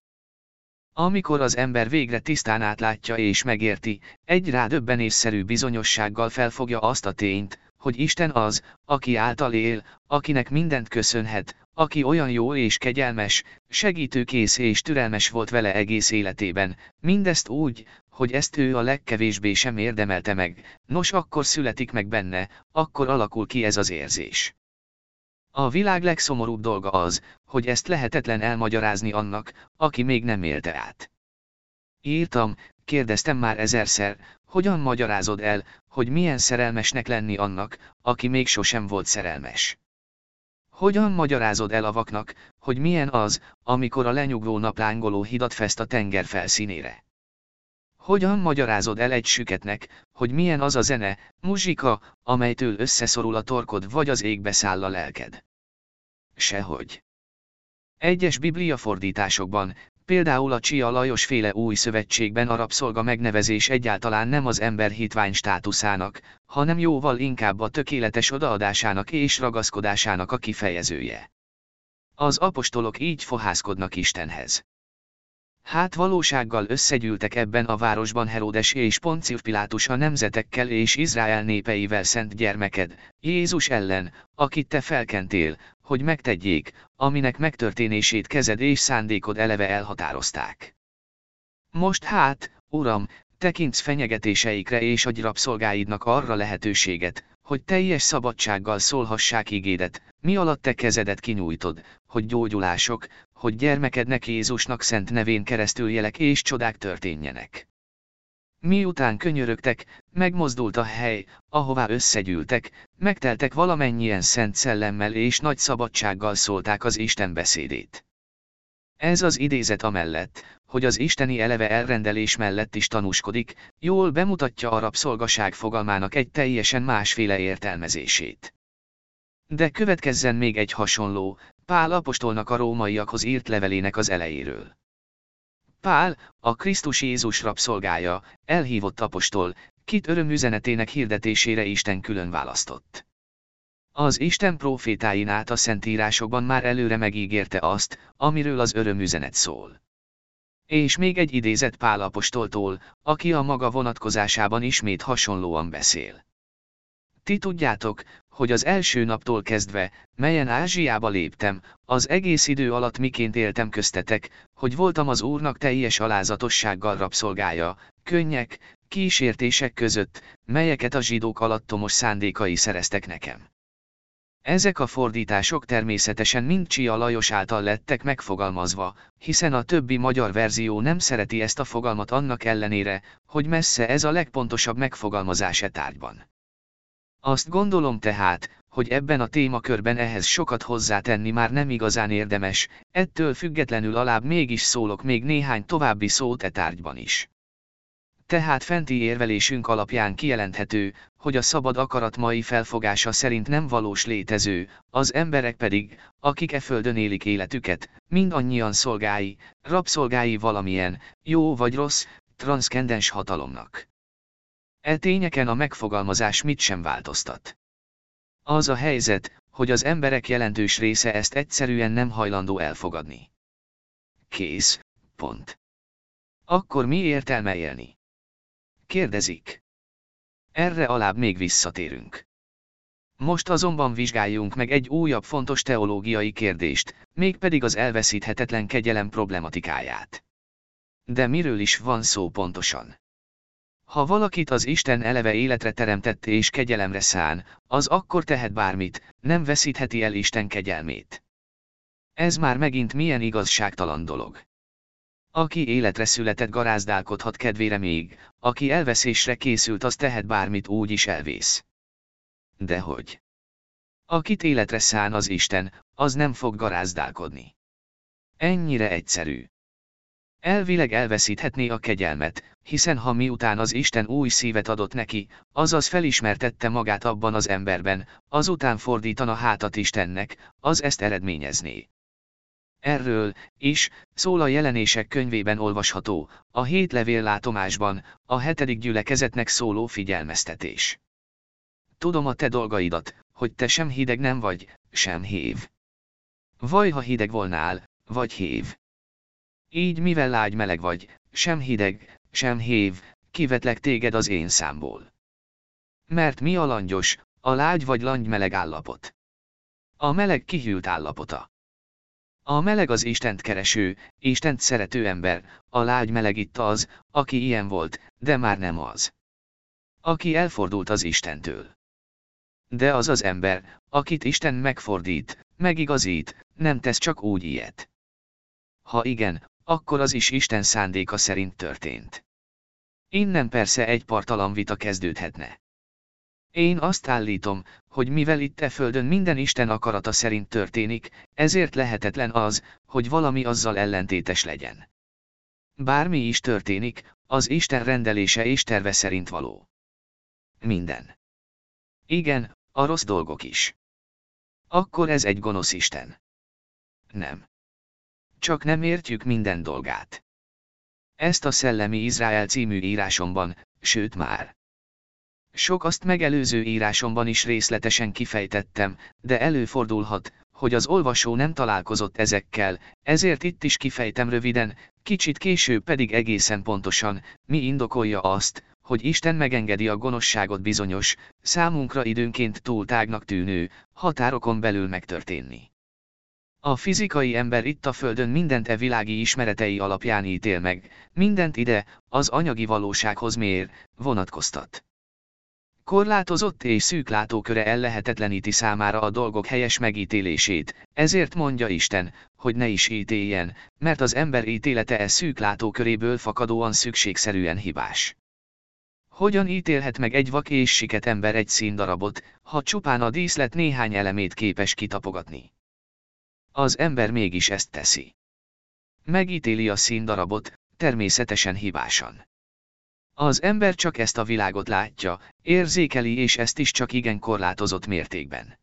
Amikor az ember végre tisztán átlátja és megérti, egy rádöbbenésszerű bizonyossággal felfogja azt a tényt, hogy Isten az, aki által él, akinek mindent köszönhet, aki olyan jó és kegyelmes, segítőkész és türelmes volt vele egész életében, mindezt úgy, hogy ezt ő a legkevésbé sem érdemelte meg, nos akkor születik meg benne, akkor alakul ki ez az érzés. A világ legszomorúbb dolga az, hogy ezt lehetetlen elmagyarázni annak, aki még nem élte át. Írtam, kérdeztem már ezerszer, hogyan magyarázod el, hogy milyen szerelmesnek lenni annak, aki még sosem volt szerelmes. Hogyan magyarázod el a vaknak, hogy milyen az, amikor a lenyugvó nap lángoló hidat fest a tenger felszínére? Hogyan magyarázod el egy süketnek, hogy milyen az a zene, muzsika, amelytől összeszorul a torkod vagy az égbe száll a lelked? Sehogy. Egyes bibliafordításokban, például a Csia Lajos féle új szövetségben a rabszolga megnevezés egyáltalán nem az ember hitvány státuszának, hanem jóval inkább a tökéletes odaadásának és ragaszkodásának a kifejezője. Az apostolok így fohászkodnak Istenhez. Hát valósággal összegyűltek ebben a városban Heródes és Poncius Pilátus a nemzetekkel és Izrael népeivel szent gyermeked, Jézus ellen, akit te felkentél, hogy megtegyék, aminek megtörténését kezed és szándékod eleve elhatározták. Most hát, Uram, tekintsz fenyegetéseikre és adj rabszolgáidnak arra lehetőséget, hogy teljes szabadsággal szólhassák igédet, mi alatt te kezedet kinyújtod, hogy gyógyulások, hogy gyermekednek Jézusnak szent nevén keresztül jelek és csodák történjenek. Miután könyörögtek, megmozdult a hely, ahová összegyűltek, megteltek valamennyien szent szellemmel és nagy szabadsággal szólták az Isten beszédét. Ez az idézet amellett, hogy az isteni eleve elrendelés mellett is tanúskodik, jól bemutatja a rabszolgaság fogalmának egy teljesen másféle értelmezését. De következzen még egy hasonló, Pál apostolnak a rómaiakhoz írt levelének az elejéről. Pál, a Krisztus Jézus rabszolgája, elhívott apostol, kit örömüzenetének hirdetésére Isten külön választott. Az Isten profétáin át a Szentírásokban már előre megígérte azt, amiről az örömüzenet szól. És még egy idézet Pál apostoltól, aki a maga vonatkozásában ismét hasonlóan beszél. Ti tudjátok, hogy az első naptól kezdve, melyen Ázsiába léptem, az egész idő alatt miként éltem köztetek, hogy voltam az Úrnak teljes alázatossággal rabszolgája, könnyek, kísértések között, melyeket a zsidók alattomos szándékai szereztek nekem. Ezek a fordítások természetesen mind Csia Lajos által lettek megfogalmazva, hiszen a többi magyar verzió nem szereti ezt a fogalmat annak ellenére, hogy messze ez a legpontosabb megfogalmazás e tárgyban. Azt gondolom tehát, hogy ebben a témakörben ehhez sokat hozzátenni már nem igazán érdemes, ettől függetlenül alább mégis szólok még néhány további szót e tárgyban is. Tehát fenti érvelésünk alapján kijelenthető, hogy a szabad akarat mai felfogása szerint nem valós létező, az emberek pedig, akik e földön élik életüket, mindannyian szolgái, rabszolgái valamilyen, jó vagy rossz, transzkendens hatalomnak. E tényeken a megfogalmazás mit sem változtat. Az a helyzet, hogy az emberek jelentős része ezt egyszerűen nem hajlandó elfogadni. Kész, pont. Akkor mi értelme élni? Kérdezik. Erre alább még visszatérünk. Most azonban vizsgáljunk meg egy újabb fontos teológiai kérdést, mégpedig az elveszíthetetlen kegyelem problematikáját. De miről is van szó pontosan? Ha valakit az Isten eleve életre teremtett és kegyelemre szán, az akkor tehet bármit, nem veszítheti el Isten kegyelmét. Ez már megint milyen igazságtalan dolog. Aki életre született garázdálkodhat kedvére még, aki elveszésre készült az tehet bármit úgy is elvész. Dehogy. Akit életre szán az Isten, az nem fog garázdálkodni. Ennyire egyszerű. Elvileg elveszíthetné a kegyelmet, hiszen ha miután az Isten új szívet adott neki, azaz felismertette magát abban az emberben, azután fordítana hátat Istennek, az ezt eredményezné. Erről is szól a jelenések könyvében olvasható, a hét levél látomásban, a hetedik gyülekezetnek szóló figyelmeztetés. Tudom a te dolgaidat, hogy te sem hideg nem vagy, sem hév. Vaj, ha hideg volnál, vagy hév. Így mivel lágy meleg vagy, sem hideg, sem hév, kivetlek téged az én számból. Mert mi a langyos, a lágy vagy langy meleg állapot? A meleg kihűlt állapota. A meleg az Istent kereső, Istent szerető ember, a lágy meleg itt az, aki ilyen volt, de már nem az. Aki elfordult az Istentől. De az az ember, akit Isten megfordít, megigazít, nem tesz csak úgy ilyet. Ha igen, akkor az is Isten szándéka szerint történt. Innen persze egy partalan vita kezdődhetne. Én azt állítom, hogy mivel itt e földön minden Isten akarata szerint történik, ezért lehetetlen az, hogy valami azzal ellentétes legyen. Bármi is történik, az Isten rendelése és terve szerint való. Minden. Igen, a rossz dolgok is. Akkor ez egy gonosz Isten. Nem. Csak nem értjük minden dolgát. Ezt a Szellemi Izrael című írásomban, sőt már. Sok azt megelőző írásomban is részletesen kifejtettem, de előfordulhat, hogy az olvasó nem találkozott ezekkel, ezért itt is kifejtem röviden, kicsit később pedig egészen pontosan, mi indokolja azt, hogy Isten megengedi a gonoszságot bizonyos, számunkra időnként túl tágnak tűnő, határokon belül megtörténni. A fizikai ember itt a Földön mindent e világi ismeretei alapján ítél meg, mindent ide, az anyagi valósághoz mér, vonatkoztat. Korlátozott és szűk látóköre ellehetetleníti számára a dolgok helyes megítélését, ezért mondja Isten, hogy ne is ítéljen, mert az ember ítélete e szűk látóköréből fakadóan szükségszerűen hibás. Hogyan ítélhet meg egy vak és siket ember egy színdarabot, ha csupán a díszlet néhány elemét képes kitapogatni? Az ember mégis ezt teszi. Megítéli a színdarabot, természetesen hibásan. Az ember csak ezt a világot látja, érzékeli és ezt is csak igen korlátozott mértékben.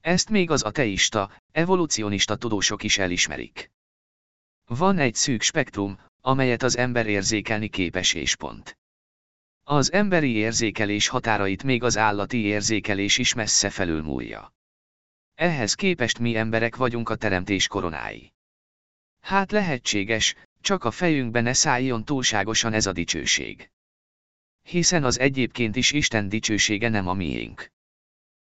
Ezt még az ateista, evolucionista tudósok is elismerik. Van egy szűk spektrum, amelyet az ember érzékelni képes és pont. Az emberi érzékelés határait még az állati érzékelés is messze felülmúlja. Ehhez képest mi emberek vagyunk a teremtés koronái. Hát lehetséges, csak a fejünkbe ne szálljon túlságosan ez a dicsőség. Hiszen az egyébként is Isten dicsősége nem a miénk.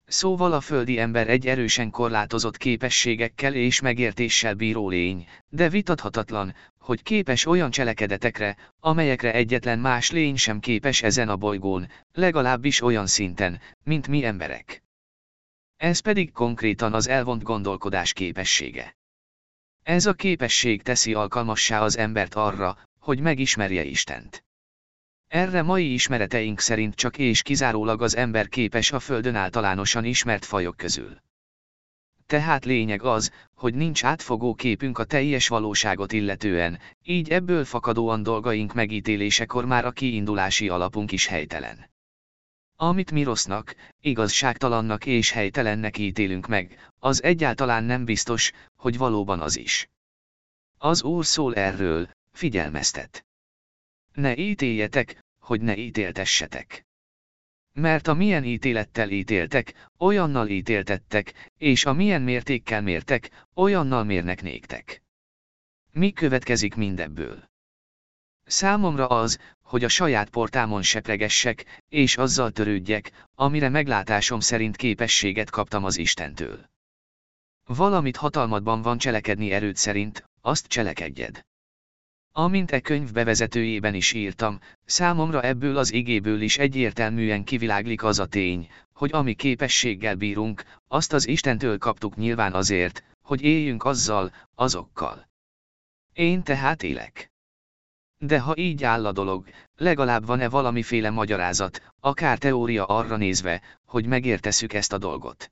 Szóval a földi ember egy erősen korlátozott képességekkel és megértéssel bíró lény, de vitathatatlan, hogy képes olyan cselekedetekre, amelyekre egyetlen más lény sem képes ezen a bolygón, legalábbis olyan szinten, mint mi emberek. Ez pedig konkrétan az elvont gondolkodás képessége. Ez a képesség teszi alkalmassá az embert arra, hogy megismerje Istent. Erre mai ismereteink szerint csak és kizárólag az ember képes a Földön általánosan ismert fajok közül. Tehát lényeg az, hogy nincs átfogó képünk a teljes valóságot illetően, így ebből fakadóan dolgaink megítélésekor már a kiindulási alapunk is helytelen. Amit mi rossznak, igazságtalannak és helytelennek ítélünk meg, az egyáltalán nem biztos, hogy valóban az is. Az Úr szól erről, figyelmeztet. Ne ítéljetek, hogy ne ítéltessetek. Mert a milyen ítélettel ítéltek, olyannal ítéltettek, és a milyen mértékkel mértek, olyannal mérnek néktek. Mi következik mindebből? Számomra az, hogy a saját portámon sepregessek, és azzal törődjek, amire meglátásom szerint képességet kaptam az Istentől. Valamit hatalmadban van cselekedni erőd szerint, azt cselekedjed. Amint e könyv bevezetőjében is írtam, számomra ebből az igéből is egyértelműen kiviláglik az a tény, hogy ami képességgel bírunk, azt az Istentől kaptuk nyilván azért, hogy éljünk azzal, azokkal. Én tehát élek. De ha így áll a dolog, legalább van-e valamiféle magyarázat, akár teória arra nézve, hogy megértesszük ezt a dolgot.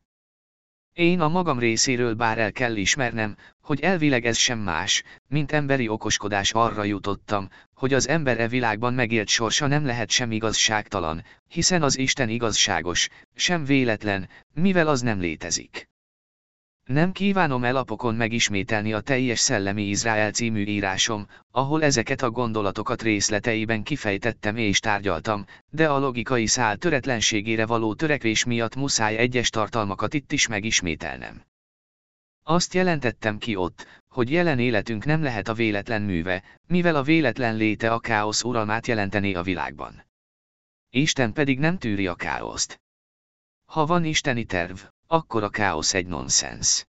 Én a magam részéről bár el kell ismernem, hogy elvileg ez sem más, mint emberi okoskodás arra jutottam, hogy az ember e világban megélt sorsa nem lehet sem igazságtalan, hiszen az Isten igazságos, sem véletlen, mivel az nem létezik. Nem kívánom elapokon megismételni a teljes Szellemi Izrael című írásom, ahol ezeket a gondolatokat részleteiben kifejtettem és tárgyaltam, de a logikai szál töretlenségére való törekvés miatt muszáj egyes tartalmakat itt is megismételnem. Azt jelentettem ki ott, hogy jelen életünk nem lehet a véletlen műve, mivel a véletlen léte a káosz uralmát jelentené a világban. Isten pedig nem tűri a káoszt. Ha van isteni terv, akkor a káosz egy nonsens.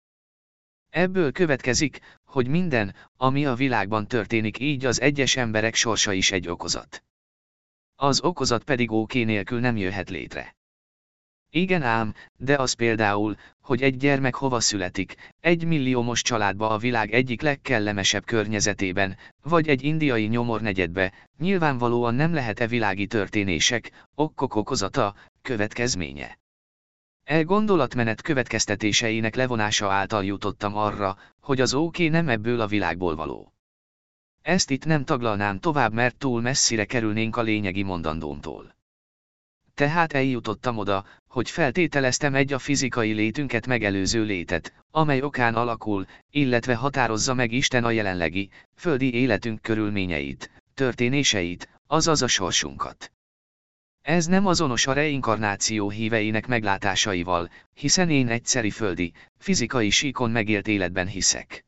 Ebből következik, hogy minden, ami a világban történik így az egyes emberek sorsa is egy okozat. Az okozat pedig oké nélkül nem jöhet létre. Igen ám, de az például, hogy egy gyermek hova születik, egy milliómos családba a világ egyik legkellemesebb környezetében, vagy egy indiai nyomornegyedbe, nyilvánvalóan nem lehet-e világi történések, okkok okozata, következménye. E gondolatmenet következtetéseinek levonása által jutottam arra, hogy az oké nem ebből a világból való. Ezt itt nem taglalnám tovább, mert túl messzire kerülnénk a lényegi mondandómtól. Tehát eljutottam oda, hogy feltételeztem egy a fizikai létünket megelőző létet, amely okán alakul, illetve határozza meg Isten a jelenlegi, földi életünk körülményeit, történéseit, azaz a sorsunkat. Ez nem azonos a reinkarnáció híveinek meglátásaival, hiszen én egyszeri földi, fizikai síkon megélt életben hiszek.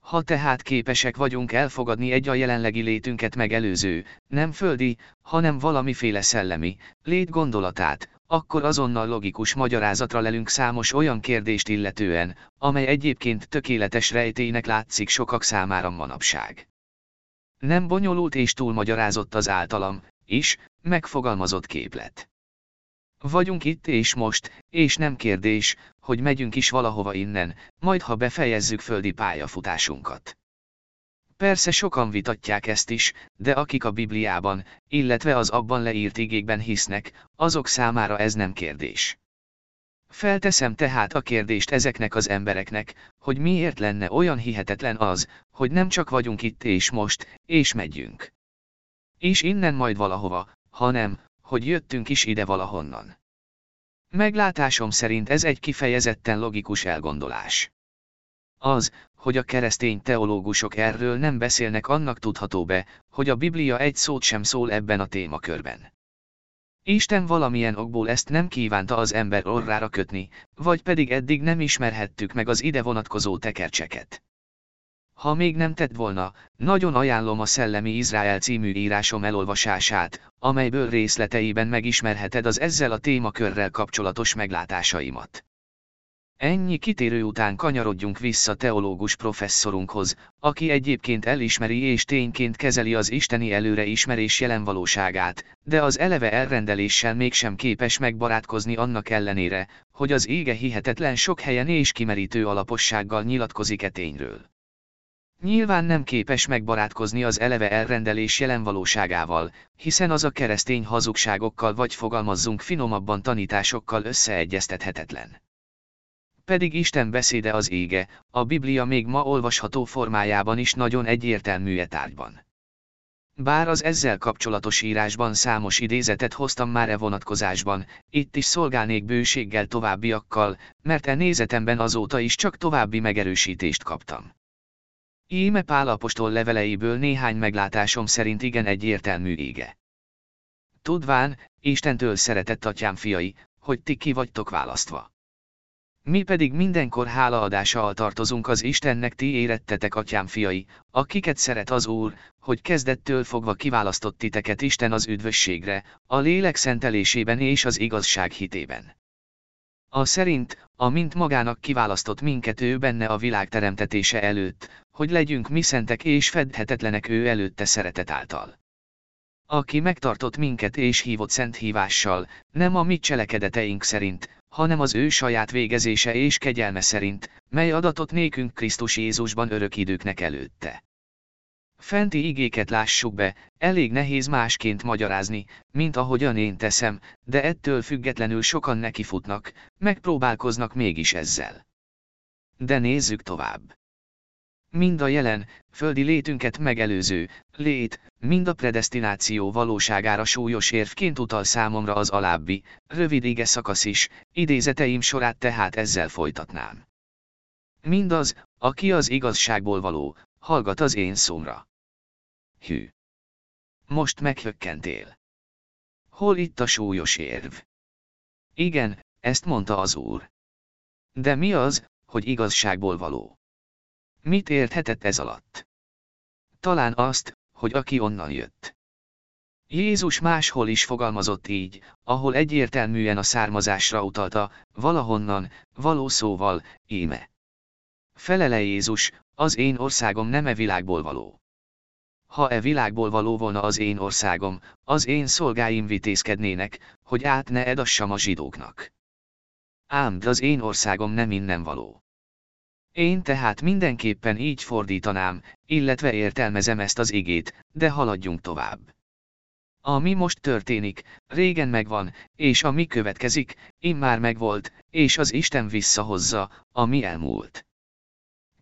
Ha tehát képesek vagyunk elfogadni egy a jelenlegi létünket megelőző, nem földi, hanem valamiféle szellemi, lét gondolatát, akkor azonnal logikus magyarázatra lelünk számos olyan kérdést illetően, amely egyébként tökéletes rejtének látszik sokak számára manapság. Nem bonyolult és túlmagyarázott az általam, is, megfogalmazott képlet. Vagyunk itt és most, és nem kérdés, hogy megyünk is valahova innen, majd ha befejezzük földi pályafutásunkat. Persze sokan vitatják ezt is, de akik a Bibliában, illetve az abban leírt igékben hisznek, azok számára ez nem kérdés. Felteszem tehát a kérdést ezeknek az embereknek, hogy miért lenne olyan hihetetlen az, hogy nem csak vagyunk itt és most, és megyünk. És innen majd valahova, hanem, hogy jöttünk is ide valahonnan. Meglátásom szerint ez egy kifejezetten logikus elgondolás. Az, hogy a keresztény teológusok erről nem beszélnek annak tudható be, hogy a Biblia egy szót sem szól ebben a témakörben. Isten valamilyen okból ezt nem kívánta az ember orrára kötni, vagy pedig eddig nem ismerhettük meg az ide vonatkozó tekercseket. Ha még nem tett volna, nagyon ajánlom a Szellemi Izrael című írásom elolvasását, amelyből részleteiben megismerheted az ezzel a témakörrel kapcsolatos meglátásaimat. Ennyi kitérő után kanyarodjunk vissza teológus professzorunkhoz, aki egyébként elismeri és tényként kezeli az isteni előreismerés jelen valóságát, de az eleve elrendeléssel mégsem képes megbarátkozni annak ellenére, hogy az ége hihetetlen sok helyen és kimerítő alapossággal nyilatkozik e tényről. Nyilván nem képes megbarátkozni az eleve elrendelés jelen valóságával, hiszen az a keresztény hazugságokkal vagy fogalmazzunk finomabban tanításokkal összeegyeztethetetlen. Pedig Isten beszéde az ége, a Biblia még ma olvasható formájában is nagyon egyértelmű e tárgyban. Bár az ezzel kapcsolatos írásban számos idézetet hoztam már e vonatkozásban, itt is szolgálnék bőséggel továbbiakkal, mert e nézetemben azóta is csak további megerősítést kaptam. Íme Pál apostol leveleiből néhány meglátásom szerint igen egyértelmű ége. Tudván, Istentől szeretett atyám fiai, hogy ti ki vagytok választva. Mi pedig mindenkor hálaadással tartozunk az Istennek ti érettetek atyám fiai, akiket szeret az Úr, hogy kezdettől fogva kiválasztott titeket Isten az üdvösségre, a lélek szentelésében és az igazság hitében. A szerint, amint magának kiválasztott minket ő benne a világ teremtetése előtt, hogy legyünk mi szentek és fedhetetlenek ő előtte szeretet által. Aki megtartott minket és hívott szent hívással, nem a mi cselekedeteink szerint, hanem az ő saját végezése és kegyelme szerint, mely adatot nékünk Krisztus Jézusban örök időknek előtte. Fenti igéket lássuk be, elég nehéz másként magyarázni, mint ahogyan én teszem, de ettől függetlenül sokan nekifutnak, megpróbálkoznak mégis ezzel. De nézzük tovább. Mind a jelen, földi létünket megelőző, lét, mind a predestináció valóságára súlyos érvként utal számomra az alábbi, rövid ige szakasz is, idézeteim sorát tehát ezzel folytatnám. Mindaz, aki az igazságból való, hallgat az én szómra. Hű. Most meghökkentél. Hol itt a súlyos érv? Igen, ezt mondta az úr. De mi az, hogy igazságból való? Mit érthetett ez alatt? Talán azt, hogy aki onnan jött. Jézus máshol is fogalmazott így, ahol egyértelműen a származásra utalta, valahonnan, való szóval, íme. Felele Jézus, az én országom nem e világból való. Ha e világból való volna az én országom, az én szolgáim vitézkednének, hogy át ne edassam a zsidóknak. Ám de az én országom nem innen való. Én tehát mindenképpen így fordítanám, illetve értelmezem ezt az igét, de haladjunk tovább. Ami most történik, régen megvan, és ami következik, immár megvolt, és az Isten visszahozza, ami elmúlt.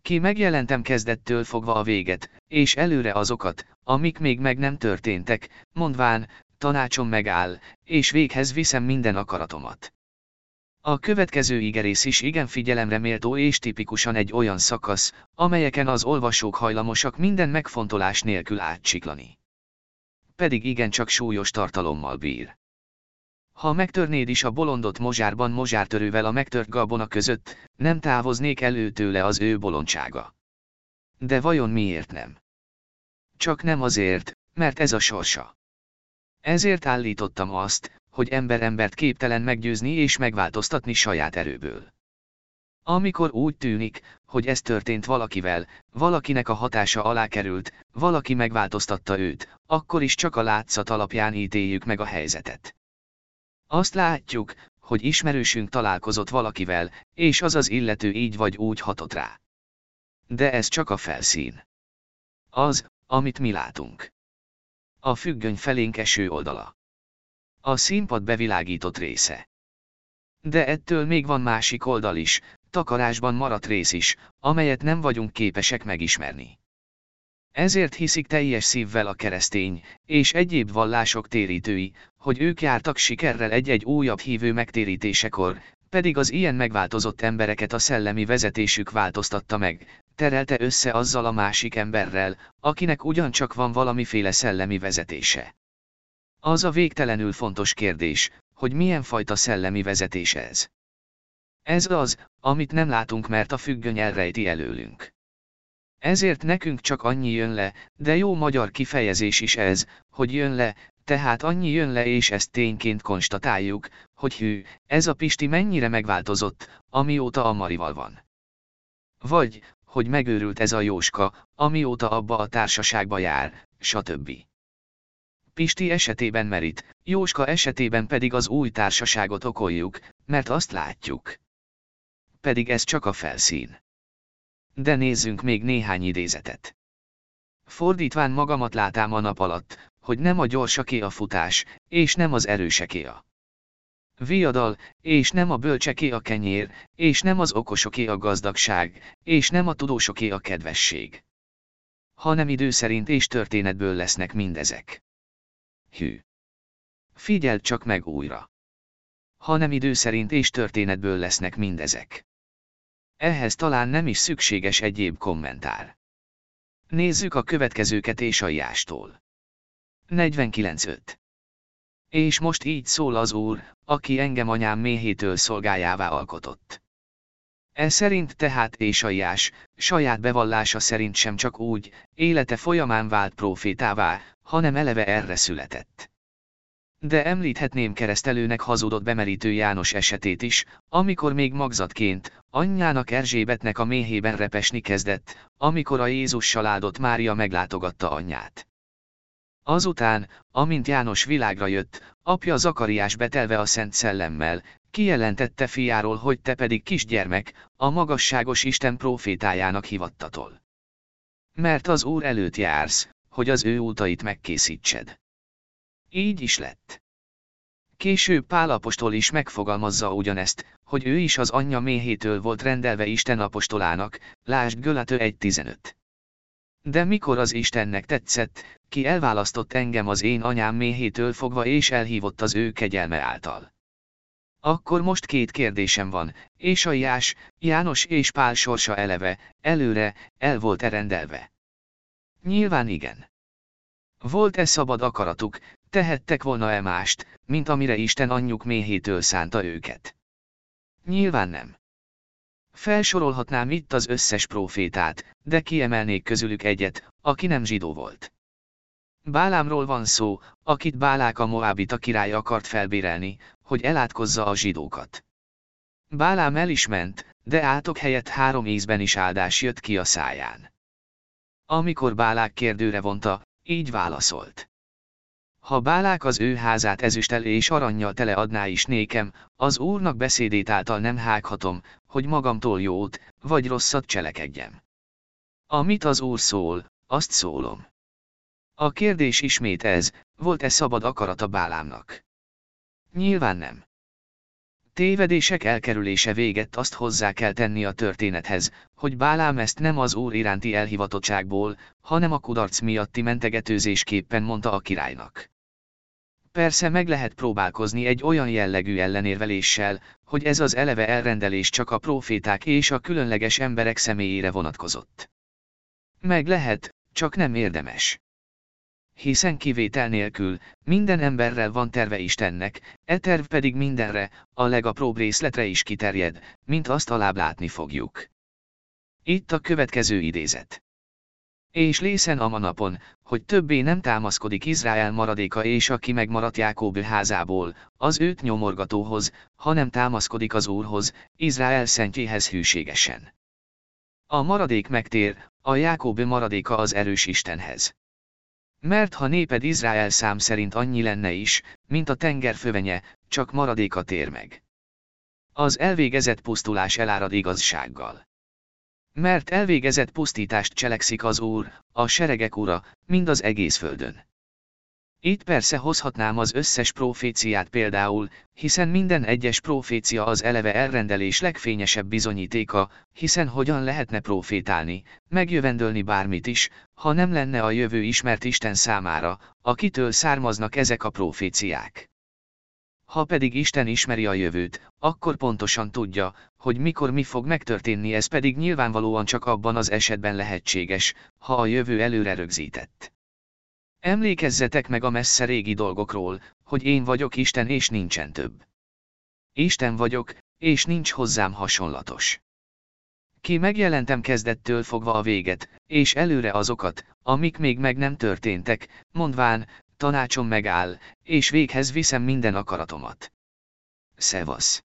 Ki megjelentem kezdettől fogva a véget, és előre azokat, amik még meg nem történtek, mondván, tanácsom megáll, és véghez viszem minden akaratomat. A következő igerész is igen figyelemre méltó és tipikusan egy olyan szakasz, amelyeken az olvasók hajlamosak minden megfontolás nélkül átcsiklani. Pedig igencsak súlyos tartalommal bír. Ha megtörnéd is a bolondot mozsárban mozsártörővel a megtört gabona között, nem távoznék elő tőle az ő bolondsága. De vajon miért nem? Csak nem azért, mert ez a sorsa. Ezért állítottam azt, hogy ember embert képtelen meggyőzni és megváltoztatni saját erőből. Amikor úgy tűnik, hogy ez történt valakivel, valakinek a hatása alá került, valaki megváltoztatta őt, akkor is csak a látszat alapján ítéljük meg a helyzetet. Azt látjuk, hogy ismerősünk találkozott valakivel, és az az illető így vagy úgy hatott rá. De ez csak a felszín. Az, amit mi látunk. A függöny felénk eső oldala. A színpad bevilágított része. De ettől még van másik oldal is, takarásban maradt rész is, amelyet nem vagyunk képesek megismerni. Ezért hiszik teljes szívvel a keresztény, és egyéb vallások térítői, hogy ők jártak sikerrel egy-egy újabb hívő megtérítésekor, pedig az ilyen megváltozott embereket a szellemi vezetésük változtatta meg, terelte össze azzal a másik emberrel, akinek ugyancsak van valamiféle szellemi vezetése. Az a végtelenül fontos kérdés, hogy milyen fajta szellemi vezetés ez. Ez az, amit nem látunk, mert a függöny elrejti előlünk. Ezért nekünk csak annyi jön le, de jó magyar kifejezés is ez, hogy jön le, tehát annyi jön le és ezt tényként konstatáljuk, hogy hű, ez a Pisti mennyire megváltozott, amióta a Marival van. Vagy, hogy megőrült ez a Jóska, amióta abba a társaságba jár, stb. Pisti esetében merít, Jóska esetében pedig az új társaságot okoljuk, mert azt látjuk. Pedig ez csak a felszín. De nézzünk még néhány idézetet. Fordítván magamat látám a nap alatt, hogy nem a gyorsaké a futás, és nem az erőseké a viadal, és nem a bölcseké a kenyér, és nem az okosoké a gazdagság, és nem a tudósoké a kedvesség. Hanem idő szerint és történetből lesznek mindezek. Hű. Figyeld csak meg újra. Hanem idő szerint és történetből lesznek mindezek. Ehhez talán nem is szükséges egyéb kommentár. Nézzük a következőket és jástól. 49.5. És most így szól az Úr, aki engem anyám méhétől szolgájává alkotott. E szerint tehát Ésaiás, saját bevallása szerint sem csak úgy, élete folyamán vált profétává, hanem eleve erre született. De említhetném keresztelőnek hazudott bemerítő János esetét is, amikor még magzatként, anyjának Erzsébetnek a méhében repesni kezdett, amikor a Jézussal áldott Mária meglátogatta anyját. Azután, amint János világra jött, apja Zakariás betelve a Szent Szellemmel, kijelentette fiáról, hogy te pedig kisgyermek, a magasságos Isten profétájának hivattatol. Mert az Úr előtt jársz, hogy az ő útait megkészítsed. Így is lett. Később Pálapostól is megfogalmazza ugyanezt, hogy ő is az anyja méhétől volt rendelve Isten apostolának, lásd Gölatő 1.15. De mikor az Istennek tetszett, ki elválasztott engem az én anyám méhétől fogva és elhívott az ő kegyelme által. Akkor most két kérdésem van, és a Jás, János és Pál sorsa eleve, előre, el volt-e rendelve? Nyilván igen. Volt-e szabad akaratuk, tehettek volna-e mást, mint amire Isten anyjuk méhétől szánta őket? Nyilván nem. Felsorolhatnám itt az összes profétát, de kiemelnék közülük egyet, aki nem zsidó volt. Bálámról van szó, akit Bálák a Moábita király akart felbérelni, hogy elátkozza a zsidókat. Bálám el is ment, de átok helyett három ízben is áldás jött ki a száján. Amikor Bálák kérdőre vonta, így válaszolt. Ha Bálák az ő házát ezüstel és aranyjal tele adná is nékem, az úrnak beszédét által nem hághatom, hogy magamtól jót, vagy rosszat cselekedjem. Amit az úr szól, azt szólom. A kérdés ismét ez, volt-e szabad akarata Bálámnak? Nyilván nem. Tévedések elkerülése véget azt hozzá kell tenni a történethez, hogy Bálám ezt nem az úr iránti elhivatottságból, hanem a kudarc miatti mentegetőzésképpen mondta a királynak. Persze meg lehet próbálkozni egy olyan jellegű ellenérveléssel, hogy ez az eleve elrendelés csak a proféták és a különleges emberek személyére vonatkozott. Meg lehet, csak nem érdemes hiszen kivétel nélkül, minden emberrel van terve Istennek, e terv pedig mindenre, a legapróbb részletre is kiterjed, mint azt alább látni fogjuk. Itt a következő idézet. És lészen a manapon, hogy többé nem támaszkodik Izrael maradéka és aki megmaradt Jákob házából, az őt nyomorgatóhoz, hanem támaszkodik az Úrhoz, Izrael szentjéhez hűségesen. A maradék megtér, a Jákob maradéka az erős Istenhez. Mert ha néped Izrael szám szerint annyi lenne is, mint a tenger fövenye, csak maradéka tér meg. Az elvégezett pusztulás elárad igazsággal. Mert elvégezett pusztítást cselekszik az Úr, a seregek ura, mind az egész földön. Itt persze hozhatnám az összes proféciát például, hiszen minden egyes profécia az eleve elrendelés legfényesebb bizonyítéka, hiszen hogyan lehetne profétálni, megjövendölni bármit is, ha nem lenne a jövő ismert Isten számára, akitől származnak ezek a proféciák. Ha pedig Isten ismeri a jövőt, akkor pontosan tudja, hogy mikor mi fog megtörténni ez pedig nyilvánvalóan csak abban az esetben lehetséges, ha a jövő előre rögzített. Emlékezzetek meg a messze régi dolgokról, hogy én vagyok Isten és nincsen több. Isten vagyok, és nincs hozzám hasonlatos. Ki megjelentem kezdettől fogva a véget, és előre azokat, amik még meg nem történtek, mondván, tanácsom megáll, és véghez viszem minden akaratomat. Szevasz.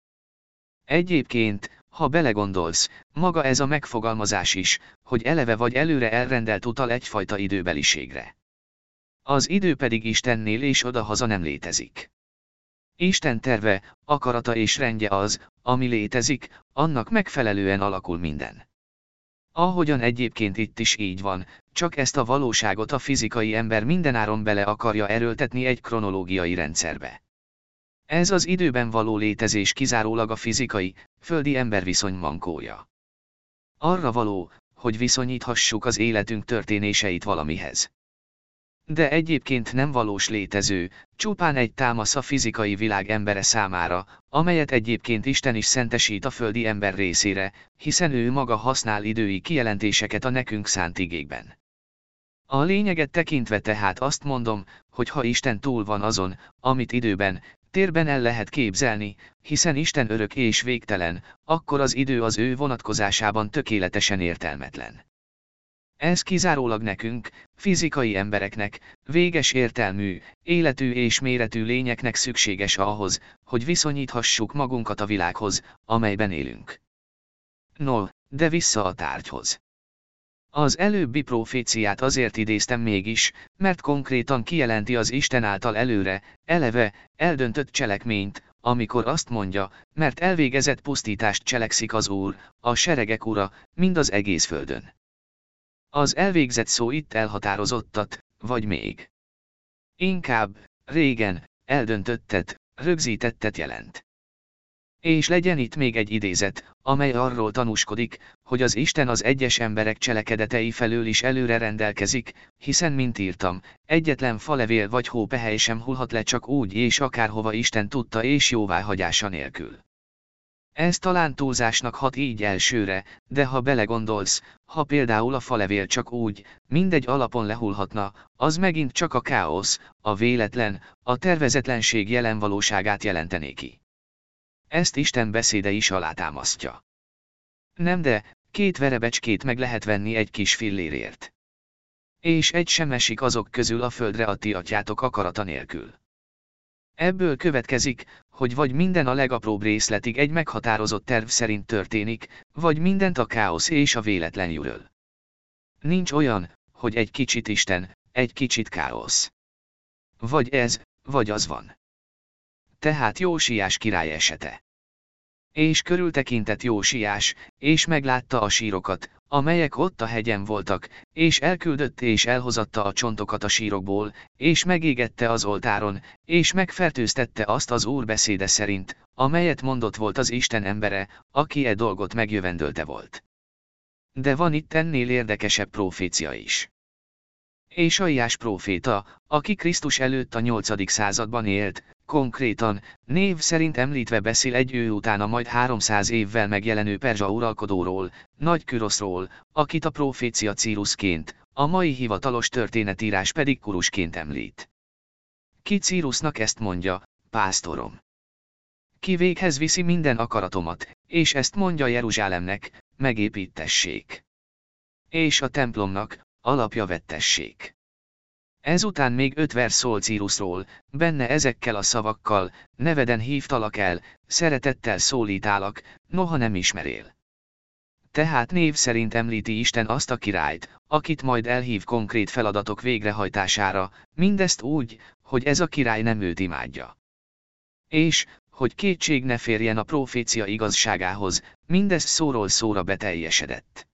Egyébként, ha belegondolsz, maga ez a megfogalmazás is, hogy eleve vagy előre elrendelt utal egyfajta időbeliségre. Az idő pedig Istennél és odahaza nem létezik. Isten terve, akarata és rendje az, ami létezik, annak megfelelően alakul minden. Ahogyan egyébként itt is így van, csak ezt a valóságot a fizikai ember mindenáron bele akarja erőltetni egy kronológiai rendszerbe. Ez az időben való létezés kizárólag a fizikai, földi emberviszony mankója. Arra való, hogy viszonyíthassuk az életünk történéseit valamihez. De egyébként nem valós létező, csupán egy támasz a fizikai világ embere számára, amelyet egyébként Isten is szentesít a földi ember részére, hiszen ő maga használ idői kijelentéseket a nekünk szánt igékben. A lényeget tekintve tehát azt mondom, hogy ha Isten túl van azon, amit időben, térben el lehet képzelni, hiszen Isten örök és végtelen, akkor az idő az ő vonatkozásában tökéletesen értelmetlen. Ez kizárólag nekünk, fizikai embereknek, véges értelmű, életű és méretű lényeknek szükséges ahhoz, hogy viszonyíthassuk magunkat a világhoz, amelyben élünk. No, de vissza a tárgyhoz. Az előbbi proféciát azért idéztem mégis, mert konkrétan kijelenti az Isten által előre, eleve, eldöntött cselekményt, amikor azt mondja, mert elvégezett pusztítást cselekszik az Úr, a seregek ura, mind az egész földön. Az elvégzett szó itt elhatározottat, vagy még. Inkább, régen, eldöntöttet, rögzítettet jelent. És legyen itt még egy idézet, amely arról tanúskodik, hogy az Isten az egyes emberek cselekedetei felől is előre rendelkezik, hiszen mint írtam, egyetlen falevél vagy hópehely sem hullhat le csak úgy és akárhova Isten tudta és jóváhagyása nélkül. Ez talán túlzásnak hat így elsőre, de ha belegondolsz, ha például a falevél csak úgy, mindegy alapon lehullhatna, az megint csak a káosz, a véletlen, a tervezetlenség jelen valóságát jelentené ki. Ezt Isten beszéde is alátámasztja. Nem de, két verebecskét meg lehet venni egy kis fillérért. És egy sem esik azok közül a földre a ti atyátok akarata nélkül. Ebből következik, hogy vagy minden a legapróbb részletig egy meghatározott terv szerint történik, vagy mindent a káosz és a véletlen jüröl. Nincs olyan, hogy egy kicsit Isten, egy kicsit káosz. Vagy ez, vagy az van. Tehát Jósiás király esete. És körültekintett Jósiás, és meglátta a sírokat, amelyek ott a hegyen voltak, és elküldött és elhozatta a csontokat a sírokból, és megégette az oltáron, és megfertőztette azt az Úr beszéde szerint, amelyet mondott volt az Isten embere, aki e dolgot megjövendölte volt. De van itt ennél érdekesebb profécia is. Ésaiás próféta, aki Krisztus előtt a 8. században élt, konkrétan, név szerint említve beszél egy ő utána majd 300 évvel megjelenő perzsa uralkodóról, Nagy Küroszról, akit a profécia Círuszként, a mai hivatalos történetírás pedig Kurusként említ. Ki Círusznak ezt mondja, pásztorom. Ki véghez viszi minden akaratomat, és ezt mondja Jeruzsálemnek, megépítessék. És a templomnak, alapja vettessék. Ezután még öt vers szól Círusról, benne ezekkel a szavakkal, neveden hívtalak el, szeretettel szólítálak, noha nem ismerél. Tehát név szerint említi Isten azt a királyt, akit majd elhív konkrét feladatok végrehajtására, mindezt úgy, hogy ez a király nem őt imádja. És, hogy kétség ne férjen a profécia igazságához, mindez szóról szóra beteljesedett.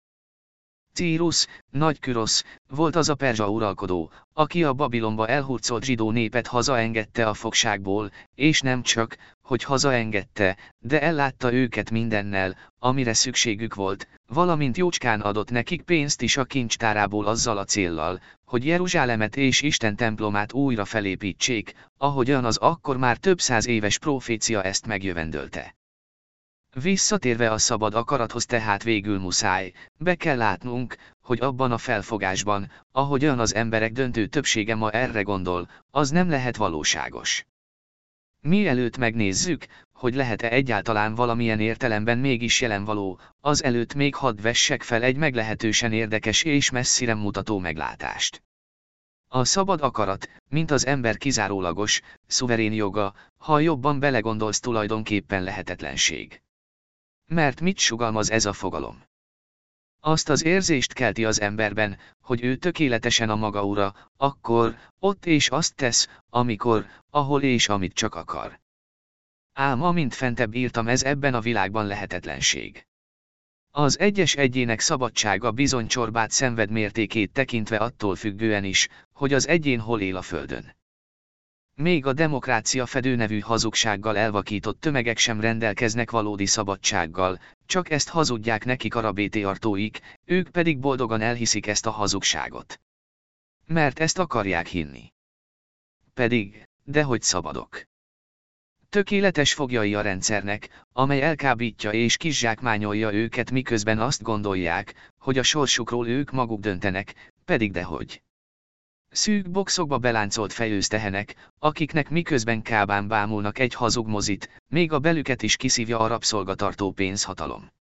Círus, nagy Kürosz, volt az a perzsa uralkodó, aki a Babilonba elhurcolt zsidó népet hazaengedte a fogságból, és nem csak, hogy hazaengedte, de ellátta őket mindennel, amire szükségük volt, valamint jócskán adott nekik pénzt is a kincstárából azzal a céllal, hogy Jeruzsálemet és Isten templomát újra felépítsék, ahogyan az akkor már több száz éves profécia ezt megjövendölte. Visszatérve a szabad akarathoz tehát végül muszáj, be kell látnunk, hogy abban a felfogásban, ahogyan az emberek döntő többsége ma erre gondol, az nem lehet valóságos. Mielőtt megnézzük, hogy lehet-e egyáltalán valamilyen értelemben mégis jelenvaló, az előtt még hadd vessek fel egy meglehetősen érdekes és messzire mutató meglátást. A szabad akarat, mint az ember kizárólagos, szuverén joga, ha jobban belegondolsz tulajdonképpen lehetetlenség. Mert mit sugalmaz ez a fogalom? Azt az érzést kelti az emberben, hogy ő tökéletesen a maga ura, akkor, ott és azt tesz, amikor, ahol és amit csak akar. Ám amint fentebb írtam ez ebben a világban lehetetlenség. Az egyes egyének szabadsága bizony csorbát szenved mértékét tekintve attól függően is, hogy az egyén hol él a földön. Még a demokrácia fedőnevű hazugsággal elvakított tömegek sem rendelkeznek valódi szabadsággal, csak ezt hazudják nekik a rabétéartóik, ők pedig boldogan elhiszik ezt a hazugságot. Mert ezt akarják hinni. Pedig, dehogy szabadok. Tökéletes fogjai a rendszernek, amely elkábítja és kizsákmányolja őket miközben azt gondolják, hogy a sorsukról ők maguk döntenek, pedig dehogy. Szűk boxokba beláncolt fejőztehenek, akiknek miközben kábán bámulnak egy hazug mozit, még a belüket is kiszívja a rabszolgatartó pénzhatalom.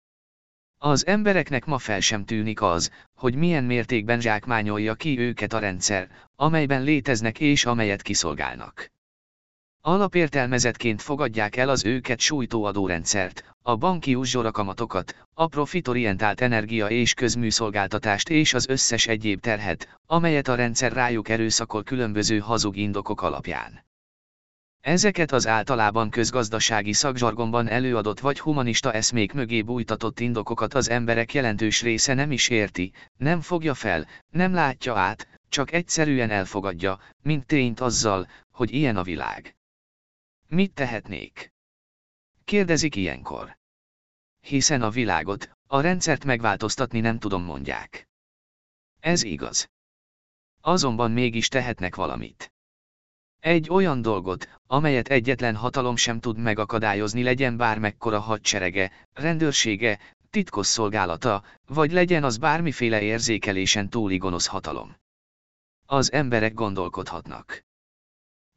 Az embereknek ma fel sem tűnik az, hogy milyen mértékben zsákmányolja ki őket a rendszer, amelyben léteznek és amelyet kiszolgálnak. Alapértelmezetként fogadják el az őket sújtó adórendszert, a banki uzsorakamatokat, a profitorientált energia és közműszolgáltatást és az összes egyéb terhet, amelyet a rendszer rájuk erőszakol különböző hazug indokok alapján. Ezeket az általában közgazdasági szakzsargonban előadott vagy humanista eszmék mögé bújtatott indokokat az emberek jelentős része nem is érti, nem fogja fel, nem látja át, csak egyszerűen elfogadja, mint tényt azzal, hogy ilyen a világ. Mit tehetnék? Kérdezik ilyenkor. Hiszen a világot, a rendszert megváltoztatni nem tudom mondják. Ez igaz. Azonban mégis tehetnek valamit. Egy olyan dolgot, amelyet egyetlen hatalom sem tud megakadályozni legyen bármekkora hadserege, rendőrsége, titkosszolgálata, vagy legyen az bármiféle érzékelésen túli gonosz hatalom. Az emberek gondolkodhatnak.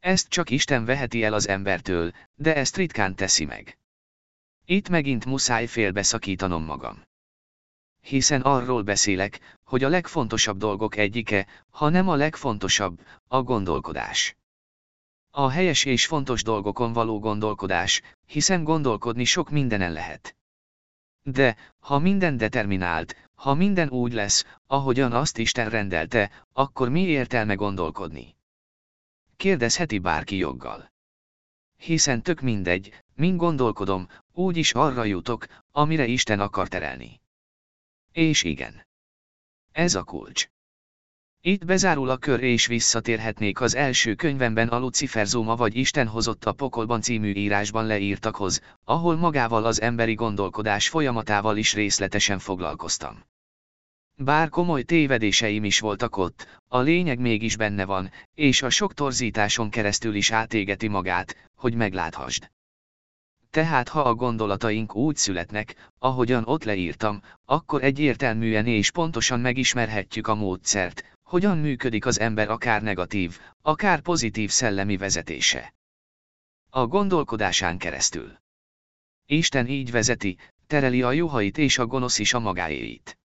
Ezt csak Isten veheti el az embertől, de ezt ritkán teszi meg. Itt megint muszáj félbeszakítanom magam. Hiszen arról beszélek, hogy a legfontosabb dolgok egyike, ha nem a legfontosabb, a gondolkodás. A helyes és fontos dolgokon való gondolkodás, hiszen gondolkodni sok mindenen lehet. De, ha minden determinált, ha minden úgy lesz, ahogyan azt Isten rendelte, akkor mi értelme gondolkodni? Kérdezheti bárki joggal. Hiszen tök mindegy, min gondolkodom, úgyis arra jutok, amire Isten akar terelni. És igen. Ez a kulcs. Itt bezárul a kör és visszatérhetnék az első könyvemben a Lucifer vagy Isten hozott a pokolban című írásban leírtakhoz, ahol magával az emberi gondolkodás folyamatával is részletesen foglalkoztam. Bár komoly tévedéseim is voltak ott, a lényeg mégis benne van, és a sok torzításon keresztül is átégeti magát, hogy megláthasd. Tehát ha a gondolataink úgy születnek, ahogyan ott leírtam, akkor egyértelműen és pontosan megismerhetjük a módszert, hogyan működik az ember akár negatív, akár pozitív szellemi vezetése. A gondolkodásán keresztül. Isten így vezeti, tereli a juhait és a gonosz is a magáéit.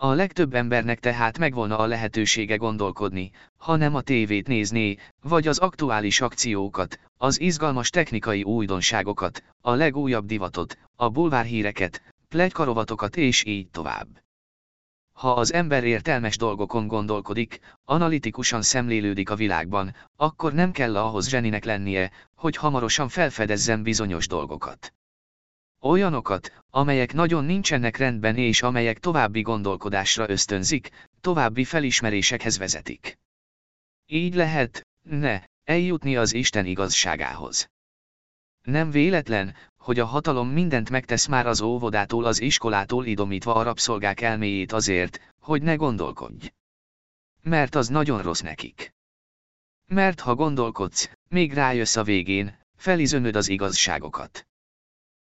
A legtöbb embernek tehát megvolna a lehetősége gondolkodni, ha nem a tévét nézné, vagy az aktuális akciókat, az izgalmas technikai újdonságokat, a legújabb divatot, a bulvárhíreket, plegykarovatokat és így tovább. Ha az ember értelmes dolgokon gondolkodik, analitikusan szemlélődik a világban, akkor nem kell ahhoz zseninek lennie, hogy hamarosan felfedezzen bizonyos dolgokat. Olyanokat, amelyek nagyon nincsenek rendben és amelyek további gondolkodásra ösztönzik, további felismerésekhez vezetik. Így lehet, ne, eljutni az Isten igazságához. Nem véletlen, hogy a hatalom mindent megtesz már az óvodától az iskolától idomítva a rabszolgák elméjét azért, hogy ne gondolkodj. Mert az nagyon rossz nekik. Mert ha gondolkodsz, még rájössz a végén, felizönöd az igazságokat.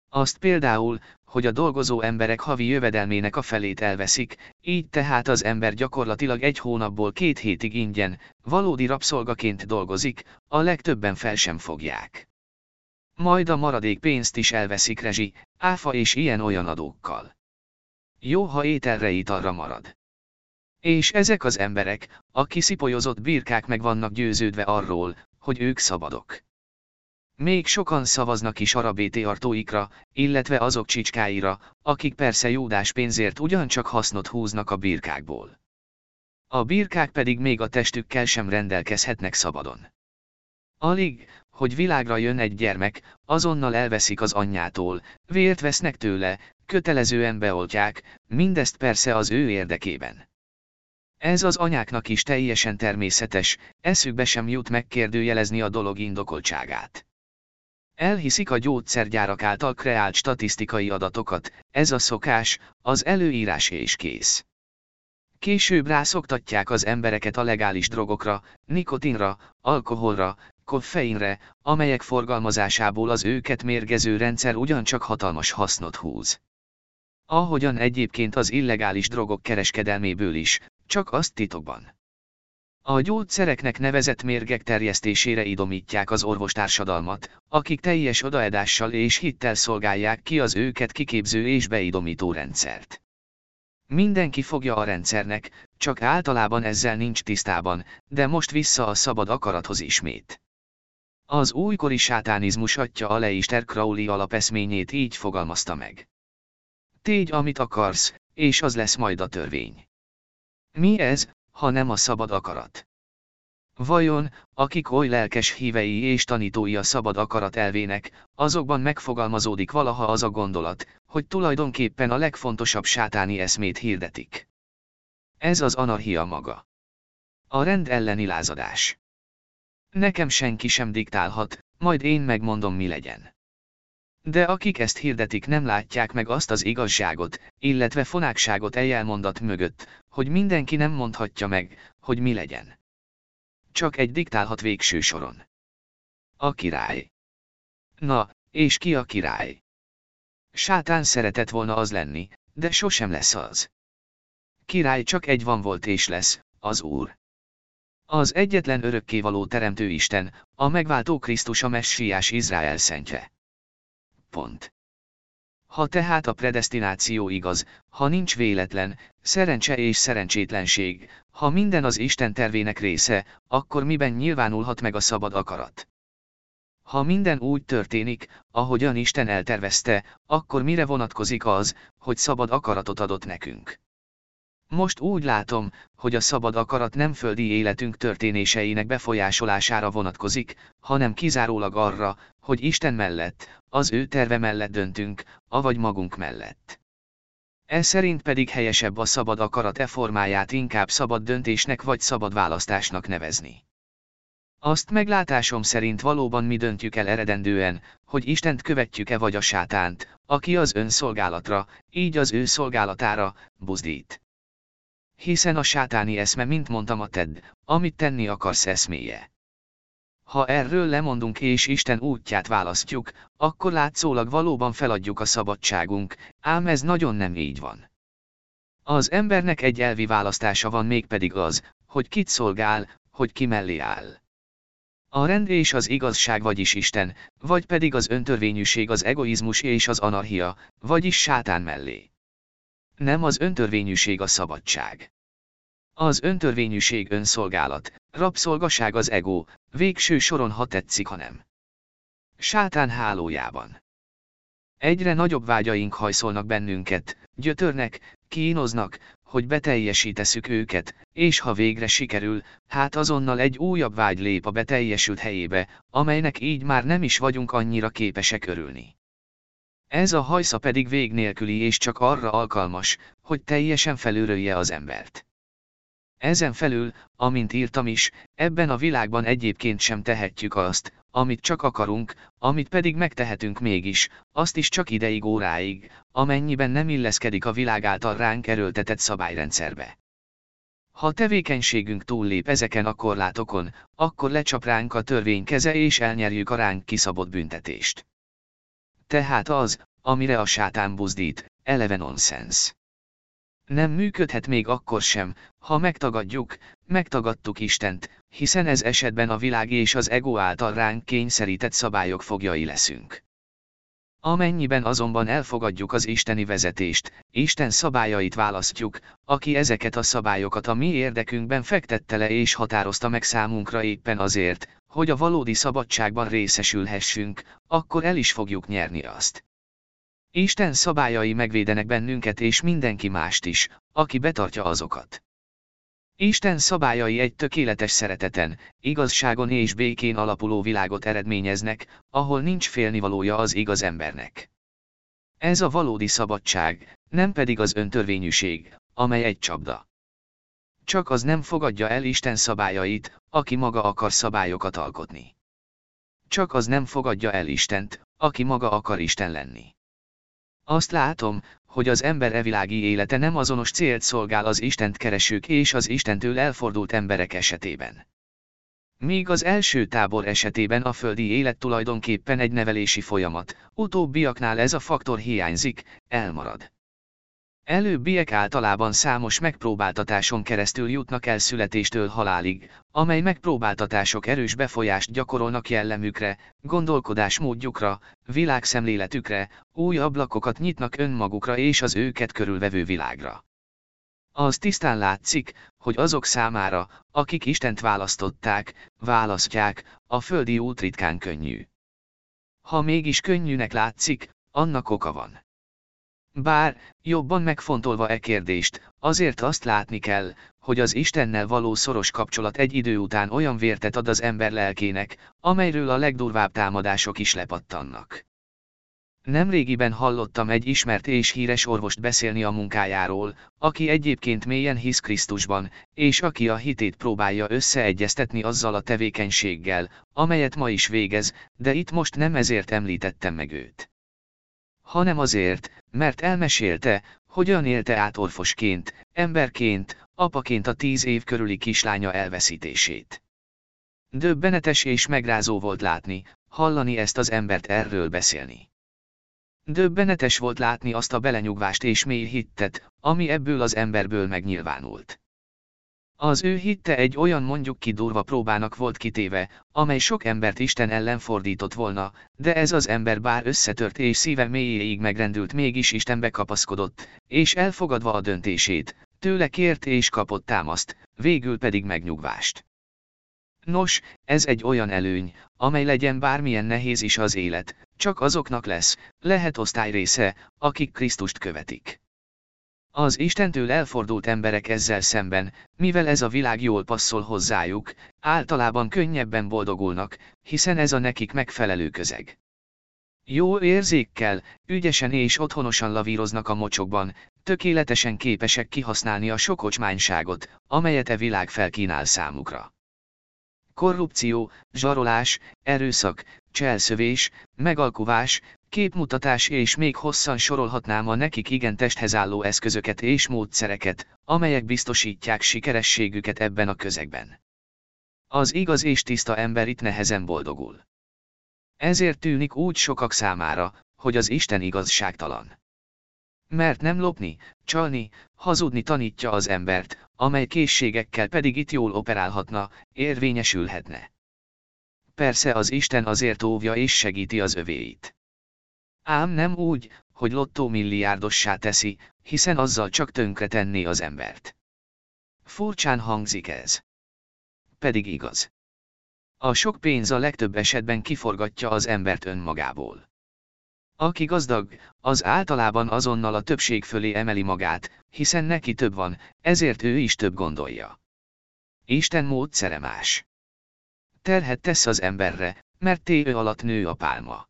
Azt például, hogy a dolgozó emberek havi jövedelmének a felét elveszik, így tehát az ember gyakorlatilag egy hónapból két hétig ingyen, valódi rabszolgaként dolgozik, a legtöbben fel sem fogják. Majd a maradék pénzt is elveszik rezsi, áfa és ilyen-olyan adókkal. Jó, ha ételre italra marad. És ezek az emberek, a kiszipolyozott birkák meg vannak győződve arról, hogy ők szabadok. Még sokan szavaznak is arabéti artóikra, illetve azok csicskáira, akik persze jódás pénzért ugyancsak hasznot húznak a birkákból. A birkák pedig még a testükkel sem rendelkezhetnek szabadon. Alig, hogy világra jön egy gyermek, azonnal elveszik az anyjától, vért vesznek tőle, kötelezően beoltják, mindezt persze az ő érdekében. Ez az anyáknak is teljesen természetes, eszükbe sem jut megkérdőjelezni a dolog indokoltságát. Elhiszik a gyógyszergyárak által kreált statisztikai adatokat, ez a szokás, az előírás és kész. Később rászoktatják az embereket a legális drogokra, nikotinra, alkoholra, koffeinre, amelyek forgalmazásából az őket mérgező rendszer ugyancsak hatalmas hasznot húz. Ahogyan egyébként az illegális drogok kereskedelméből is, csak azt titokban. A gyógyszereknek nevezett mérgek terjesztésére idomítják az orvostársadalmat, akik teljes odaedással és hittel szolgálják ki az őket kiképző és beidomító rendszert. Mindenki fogja a rendszernek, csak általában ezzel nincs tisztában, de most vissza a szabad akarathoz ismét. Az újkori sátánizmus atya Aleister Crowley alapeszményét így fogalmazta meg. Tégy, amit akarsz, és az lesz majd a törvény. Mi ez, ha nem a szabad akarat? Vajon, akik oly lelkes hívei és tanítói a szabad akarat elvének, azokban megfogalmazódik valaha az a gondolat, hogy tulajdonképpen a legfontosabb sátáni eszmét hirdetik. Ez az anarchia maga. A rend elleni lázadás. Nekem senki sem diktálhat, majd én megmondom mi legyen. De akik ezt hirdetik nem látják meg azt az igazságot, illetve fonákságot eljelmondat mögött, hogy mindenki nem mondhatja meg, hogy mi legyen. Csak egy diktálhat végső soron. A király. Na, és ki a király? Sátán szeretett volna az lenni, de sosem lesz az. Király csak egy van volt és lesz, az Úr. Az egyetlen örökkévaló teremtő Isten, a megváltó Krisztus a messiás Izrael szentje. Pont. Ha tehát a predestináció igaz, ha nincs véletlen, szerencse és szerencsétlenség, ha minden az Isten tervének része, akkor miben nyilvánulhat meg a szabad akarat? Ha minden úgy történik, ahogyan Isten eltervezte, akkor mire vonatkozik az, hogy szabad akaratot adott nekünk? Most úgy látom, hogy a szabad akarat nem földi életünk történéseinek befolyásolására vonatkozik, hanem kizárólag arra, hogy Isten mellett, az ő terve mellett döntünk, avagy magunk mellett. Ez szerint pedig helyesebb a szabad akarat e formáját inkább szabad döntésnek vagy szabad választásnak nevezni. Azt meglátásom szerint valóban mi döntjük el eredendően, hogy Istent követjük-e vagy a sátánt, aki az önszolgálatra, így az ő szolgálatára, buzdít. Hiszen a sátáni eszme mint mondtam a tedd, amit tenni akarsz eszméje. Ha erről lemondunk és Isten útját választjuk, akkor látszólag valóban feladjuk a szabadságunk, ám ez nagyon nem így van. Az embernek egy elvi választása van mégpedig az, hogy kit szolgál, hogy ki mellé áll. A rend és az igazság vagyis Isten, vagy pedig az öntörvényűség az egoizmus és az anarchia, vagyis sátán mellé. Nem az öntörvényűség a szabadság. Az öntörvényűség önszolgálat, rabszolgaság az ego, végső soron ha tetszik, ha nem. Sátán hálójában. Egyre nagyobb vágyaink hajszolnak bennünket, gyötörnek, kínoznak, hogy beteljesíteszük őket, és ha végre sikerül, hát azonnal egy újabb vágy lép a beteljesült helyébe, amelynek így már nem is vagyunk annyira képesek örülni. Ez a hajsza pedig vég nélküli és csak arra alkalmas, hogy teljesen felülrölje az embert. Ezen felül, amint írtam is, ebben a világban egyébként sem tehetjük azt, amit csak akarunk, amit pedig megtehetünk mégis, azt is csak ideig óráig, amennyiben nem illeszkedik a világ által ránk erőltetett szabályrendszerbe. Ha tevékenységünk túllép ezeken a korlátokon, akkor lecsap ránk a törvény keze és elnyerjük a ránk kiszabott büntetést. Tehát az, amire a sátán buzdít, eleve nonsens. Nem működhet még akkor sem, ha megtagadjuk, megtagadtuk Istent, hiszen ez esetben a világ és az ego által ránk kényszerített szabályok fogjai leszünk. Amennyiben azonban elfogadjuk az isteni vezetést, Isten szabályait választjuk, aki ezeket a szabályokat a mi érdekünkben fektette le és határozta meg számunkra éppen azért, hogy a valódi szabadságban részesülhessünk, akkor el is fogjuk nyerni azt. Isten szabályai megvédenek bennünket és mindenki mást is, aki betartja azokat. Isten szabályai egy tökéletes szereteten, igazságon és békén alapuló világot eredményeznek, ahol nincs félnivalója az igaz embernek. Ez a valódi szabadság, nem pedig az öntörvényűség, amely egy csapda. Csak az nem fogadja el Isten szabályait, aki maga akar szabályokat alkotni. Csak az nem fogadja el Istent, aki maga akar Isten lenni. Azt látom, hogy az ember evilági élete nem azonos célt szolgál az Istent keresők és az Istentől elfordult emberek esetében. Míg az első tábor esetében a földi élet tulajdonképpen egy nevelési folyamat, utóbbiaknál ez a faktor hiányzik, elmarad. Előbbiek általában számos megpróbáltatáson keresztül jutnak el születéstől halálig, amely megpróbáltatások erős befolyást gyakorolnak jellemükre, gondolkodásmódjukra, világszemléletükre, új ablakokat nyitnak önmagukra és az őket körülvevő világra. Az tisztán látszik, hogy azok számára, akik Istent választották, választják, a földi út ritkán könnyű. Ha mégis könnyűnek látszik, annak oka van. Bár, jobban megfontolva e kérdést, azért azt látni kell, hogy az Istennel való szoros kapcsolat egy idő után olyan vértet ad az ember lelkének, amelyről a legdurvább támadások is lepattannak. Nemrégiben hallottam egy ismert és híres orvost beszélni a munkájáról, aki egyébként mélyen hisz Krisztusban, és aki a hitét próbálja összeegyeztetni azzal a tevékenységgel, amelyet ma is végez, de itt most nem ezért említettem meg őt. Hanem azért, mert elmesélte, hogyan élte át orvosként, emberként, apaként a tíz év körüli kislánya elveszítését. Döbbenetes és megrázó volt látni, hallani ezt az embert erről beszélni. Döbbenetes volt látni azt a belenyugvást és mély hittet, ami ebből az emberből megnyilvánult. Az ő hitte egy olyan mondjuk ki durva próbának volt kitéve, amely sok embert Isten ellen fordított volna, de ez az ember bár összetört és szíve mélyéig megrendült mégis Istenbe kapaszkodott, és elfogadva a döntését, tőle kért és kapott támaszt, végül pedig megnyugvást. Nos, ez egy olyan előny, amely legyen bármilyen nehéz is az élet, csak azoknak lesz, lehet osztály része, akik Krisztust követik. Az Istentől elfordult emberek ezzel szemben, mivel ez a világ jól passzol hozzájuk, általában könnyebben boldogulnak, hiszen ez a nekik megfelelő közeg. Jó érzékkel, ügyesen és otthonosan lavíroznak a mocsokban, tökéletesen képesek kihasználni a sok ocsmányságot, amelyet e világ felkínál számukra. Korrupció, zsarolás, erőszak, cselszövés, megalkuvás, képmutatás és még hosszan sorolhatnám a nekik igen testhez álló eszközöket és módszereket, amelyek biztosítják sikerességüket ebben a közegben. Az igaz és tiszta ember itt nehezen boldogul. Ezért tűnik úgy sokak számára, hogy az Isten igazságtalan. Mert nem lopni, csalni, hazudni tanítja az embert, amely készségekkel pedig itt jól operálhatna, érvényesülhetne. Persze az Isten azért óvja és segíti az övéit. Ám nem úgy, hogy lottó milliárdossá teszi, hiszen azzal csak tönkretenné az embert. Furcsán hangzik ez. Pedig igaz. A sok pénz a legtöbb esetben kiforgatja az embert önmagából. Aki gazdag, az általában azonnal a többség fölé emeli magát, hiszen neki több van, ezért ő is több gondolja. Isten módszere más. Terhet tesz az emberre, mert téő alatt nő a pálma.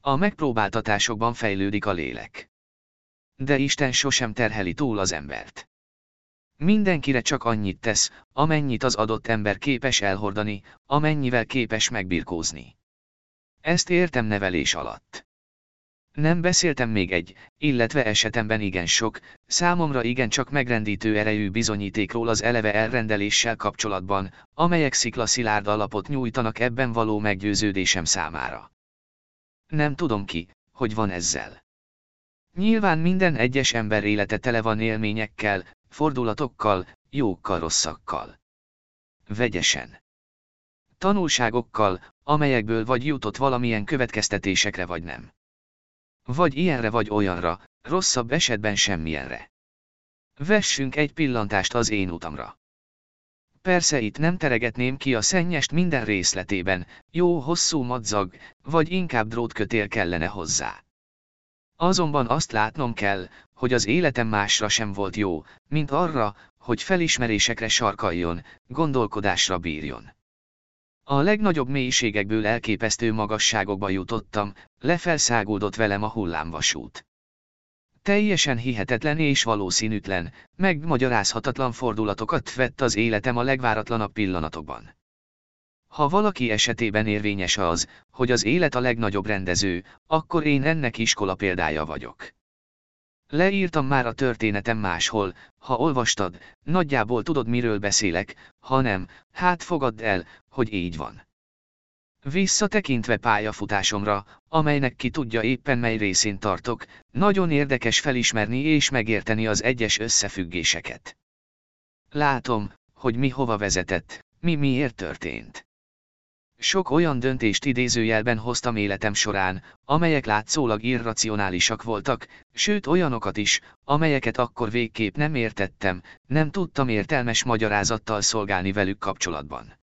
A megpróbáltatásokban fejlődik a lélek. De Isten sosem terheli túl az embert. Mindenkire csak annyit tesz, amennyit az adott ember képes elhordani, amennyivel képes megbirkózni. Ezt értem nevelés alatt. Nem beszéltem még egy, illetve esetemben igen sok, számomra igen csak megrendítő erejű bizonyítékról az eleve elrendeléssel kapcsolatban, amelyek sziklaszilárd alapot nyújtanak ebben való meggyőződésem számára. Nem tudom ki, hogy van ezzel. Nyilván minden egyes ember élete tele van élményekkel, fordulatokkal, jókkal rosszakkal. Vegyesen. Tanulságokkal, amelyekből vagy jutott valamilyen következtetésekre vagy nem. Vagy ilyenre vagy olyanra, rosszabb esetben semmilyenre. Vessünk egy pillantást az én utamra. Persze itt nem teregetném ki a szennyest minden részletében, jó hosszú madzag, vagy inkább drótkötél kellene hozzá. Azonban azt látnom kell, hogy az életem másra sem volt jó, mint arra, hogy felismerésekre sarkaljon, gondolkodásra bírjon. A legnagyobb mélységekből elképesztő magasságokba jutottam, lefelszágódott velem a hullámvasút. Teljesen hihetetlen és valószínűtlen, megmagyarázhatatlan fordulatokat vett az életem a legváratlanabb pillanatokban. Ha valaki esetében érvényes az, hogy az élet a legnagyobb rendező, akkor én ennek iskola példája vagyok. Leírtam már a történetem máshol, ha olvastad, nagyjából tudod miről beszélek, ha nem, hát fogadd el, hogy így van. Visszatekintve pályafutásomra, amelynek ki tudja éppen mely részén tartok, nagyon érdekes felismerni és megérteni az egyes összefüggéseket. Látom, hogy mi hova vezetett, mi miért történt. Sok olyan döntést idézőjelben hoztam életem során, amelyek látszólag irracionálisak voltak, sőt olyanokat is, amelyeket akkor végképp nem értettem, nem tudtam értelmes magyarázattal szolgálni velük kapcsolatban.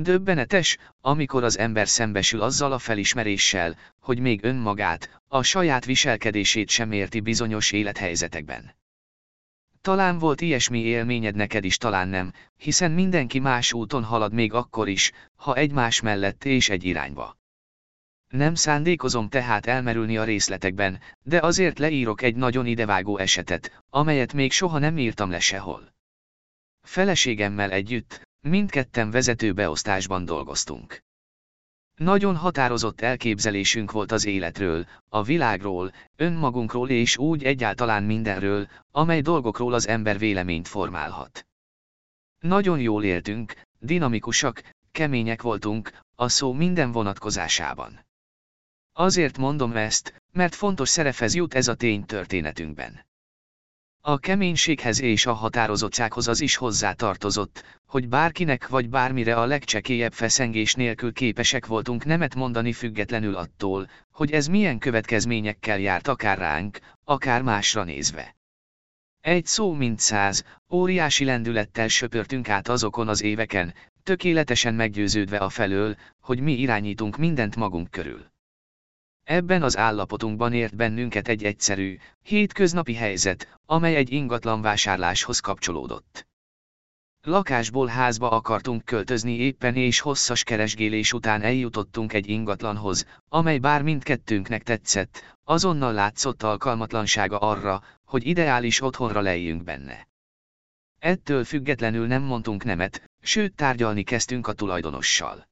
Döbbenetes, amikor az ember szembesül azzal a felismeréssel, hogy még önmagát, a saját viselkedését sem érti bizonyos élethelyzetekben. Talán volt ilyesmi élményed neked is talán nem, hiszen mindenki más úton halad még akkor is, ha egymás mellett és egy irányba. Nem szándékozom tehát elmerülni a részletekben, de azért leírok egy nagyon idevágó esetet, amelyet még soha nem írtam le sehol. Feleségemmel együtt, mindketten vezető beosztásban dolgoztunk. Nagyon határozott elképzelésünk volt az életről, a világról, önmagunkról és úgy egyáltalán mindenről, amely dolgokról az ember véleményt formálhat. Nagyon jól éltünk, dinamikusak, kemények voltunk, a szó minden vonatkozásában. Azért mondom ezt, mert fontos szerephez jut ez a tény történetünkben. A keménységhez és a határozottsághoz az is hozzá tartozott, hogy bárkinek vagy bármire a legcsekélyebb feszengés nélkül képesek voltunk nemet mondani függetlenül attól, hogy ez milyen következményekkel járt akár ránk, akár másra nézve. Egy szó mint száz, óriási lendülettel söpörtünk át azokon az éveken, tökéletesen meggyőződve a felől, hogy mi irányítunk mindent magunk körül. Ebben az állapotunkban ért bennünket egy egyszerű, hétköznapi helyzet, amely egy ingatlan vásárláshoz kapcsolódott. Lakásból házba akartunk költözni éppen és hosszas keresgélés után eljutottunk egy ingatlanhoz, amely bár mindkettőnknek tetszett, azonnal látszott alkalmatlansága arra, hogy ideális otthonra lejjünk benne. Ettől függetlenül nem mondtunk nemet, sőt tárgyalni kezdtünk a tulajdonossal.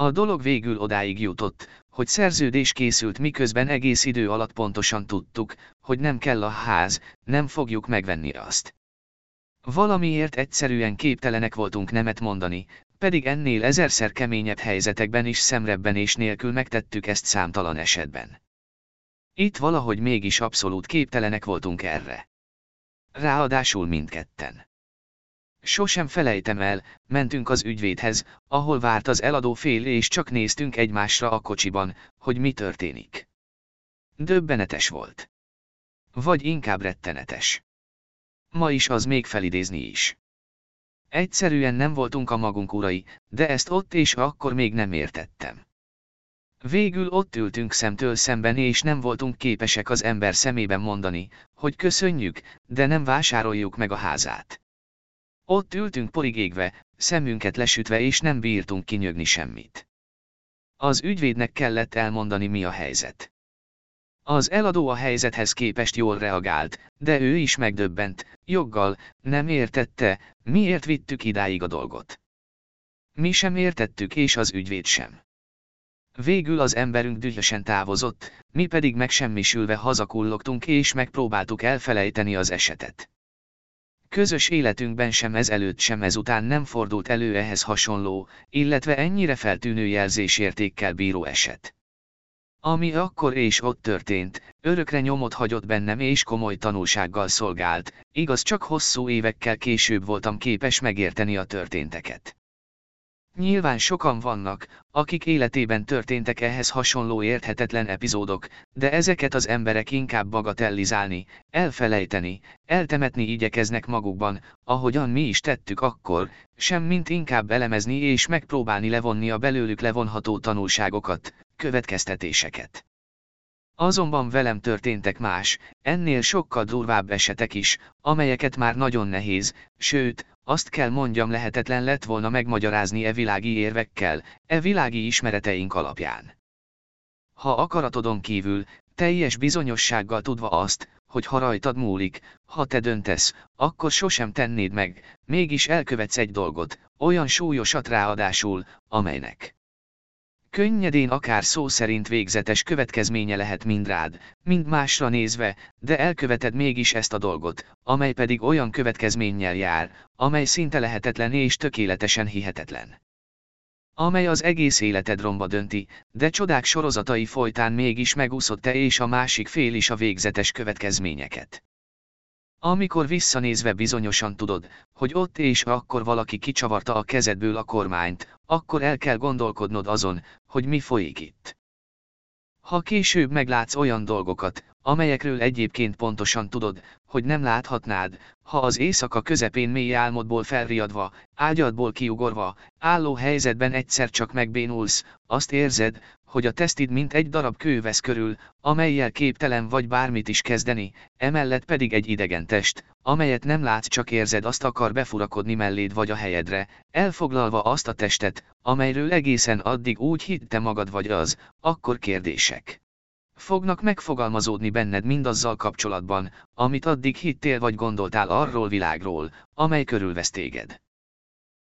A dolog végül odáig jutott, hogy szerződés készült miközben egész idő alatt pontosan tudtuk, hogy nem kell a ház, nem fogjuk megvenni azt. Valamiért egyszerűen képtelenek voltunk nemet mondani, pedig ennél ezerszer keményebb helyzetekben is szemrebben és nélkül megtettük ezt számtalan esetben. Itt valahogy mégis abszolút képtelenek voltunk erre. Ráadásul mindketten. Sosem felejtem el, mentünk az ügyvédhez, ahol várt az eladó fél és csak néztünk egymásra a kocsiban, hogy mi történik. Döbbenetes volt. Vagy inkább rettenetes. Ma is az még felidézni is. Egyszerűen nem voltunk a magunk urai, de ezt ott és akkor még nem értettem. Végül ott ültünk szemtől szemben és nem voltunk képesek az ember szemében mondani, hogy köszönjük, de nem vásároljuk meg a házát. Ott ültünk porigégve, szemünket lesütve és nem bírtunk kinyögni semmit. Az ügyvédnek kellett elmondani mi a helyzet. Az eladó a helyzethez képest jól reagált, de ő is megdöbbent, joggal, nem értette, miért vittük idáig a dolgot. Mi sem értettük és az ügyvéd sem. Végül az emberünk dühösen távozott, mi pedig megsemmisülve hazakullogtunk és megpróbáltuk elfelejteni az esetet. Közös életünkben sem ez előtt sem ezután nem fordult elő ehhez hasonló, illetve ennyire feltűnő jelzésértékkel bíró eset. Ami akkor és ott történt, örökre nyomot hagyott bennem és komoly tanulsággal szolgált, igaz csak hosszú évekkel később voltam képes megérteni a történteket. Nyilván sokan vannak, akik életében történtek ehhez hasonló érthetetlen epizódok, de ezeket az emberek inkább bagatellizálni, elfelejteni, eltemetni igyekeznek magukban, ahogyan mi is tettük akkor, sem mint inkább elemezni és megpróbálni levonni a belőlük levonható tanulságokat, következtetéseket. Azonban velem történtek más, ennél sokkal durvább esetek is, amelyeket már nagyon nehéz, sőt, azt kell mondjam lehetetlen lett volna megmagyarázni e világi érvekkel, e világi ismereteink alapján. Ha akaratodon kívül, teljes bizonyossággal tudva azt, hogy ha rajtad múlik, ha te döntesz, akkor sosem tennéd meg, mégis elkövetsz egy dolgot, olyan súlyosat ráadásul, amelynek Könnyedén akár szó szerint végzetes következménye lehet mind rád, mind másra nézve, de elköveted mégis ezt a dolgot, amely pedig olyan következménnyel jár, amely szinte lehetetlen és tökéletesen hihetetlen. Amely az egész életed romba dönti, de csodák sorozatai folytán mégis megúszott te és a másik fél is a végzetes következményeket. Amikor visszanézve bizonyosan tudod, hogy ott és akkor valaki kicsavarta a kezedből a kormányt, akkor el kell gondolkodnod azon, hogy mi folyik itt. Ha később meglátsz olyan dolgokat, amelyekről egyébként pontosan tudod, hogy nem láthatnád, ha az éjszaka közepén mély álmodból felriadva, ágyadból kiugorva, álló helyzetben egyszer csak megbénulsz, azt érzed, hogy a tesztid mint egy darab kő vesz körül, amelyel képtelen vagy bármit is kezdeni, emellett pedig egy idegen test, amelyet nem látsz csak érzed azt akar befurakodni melléd vagy a helyedre, elfoglalva azt a testet, amelyről egészen addig úgy hitte magad vagy az, akkor kérdések fognak megfogalmazódni benned mindazzal kapcsolatban, amit addig hittél vagy gondoltál arról világról, amely körülvesz téged.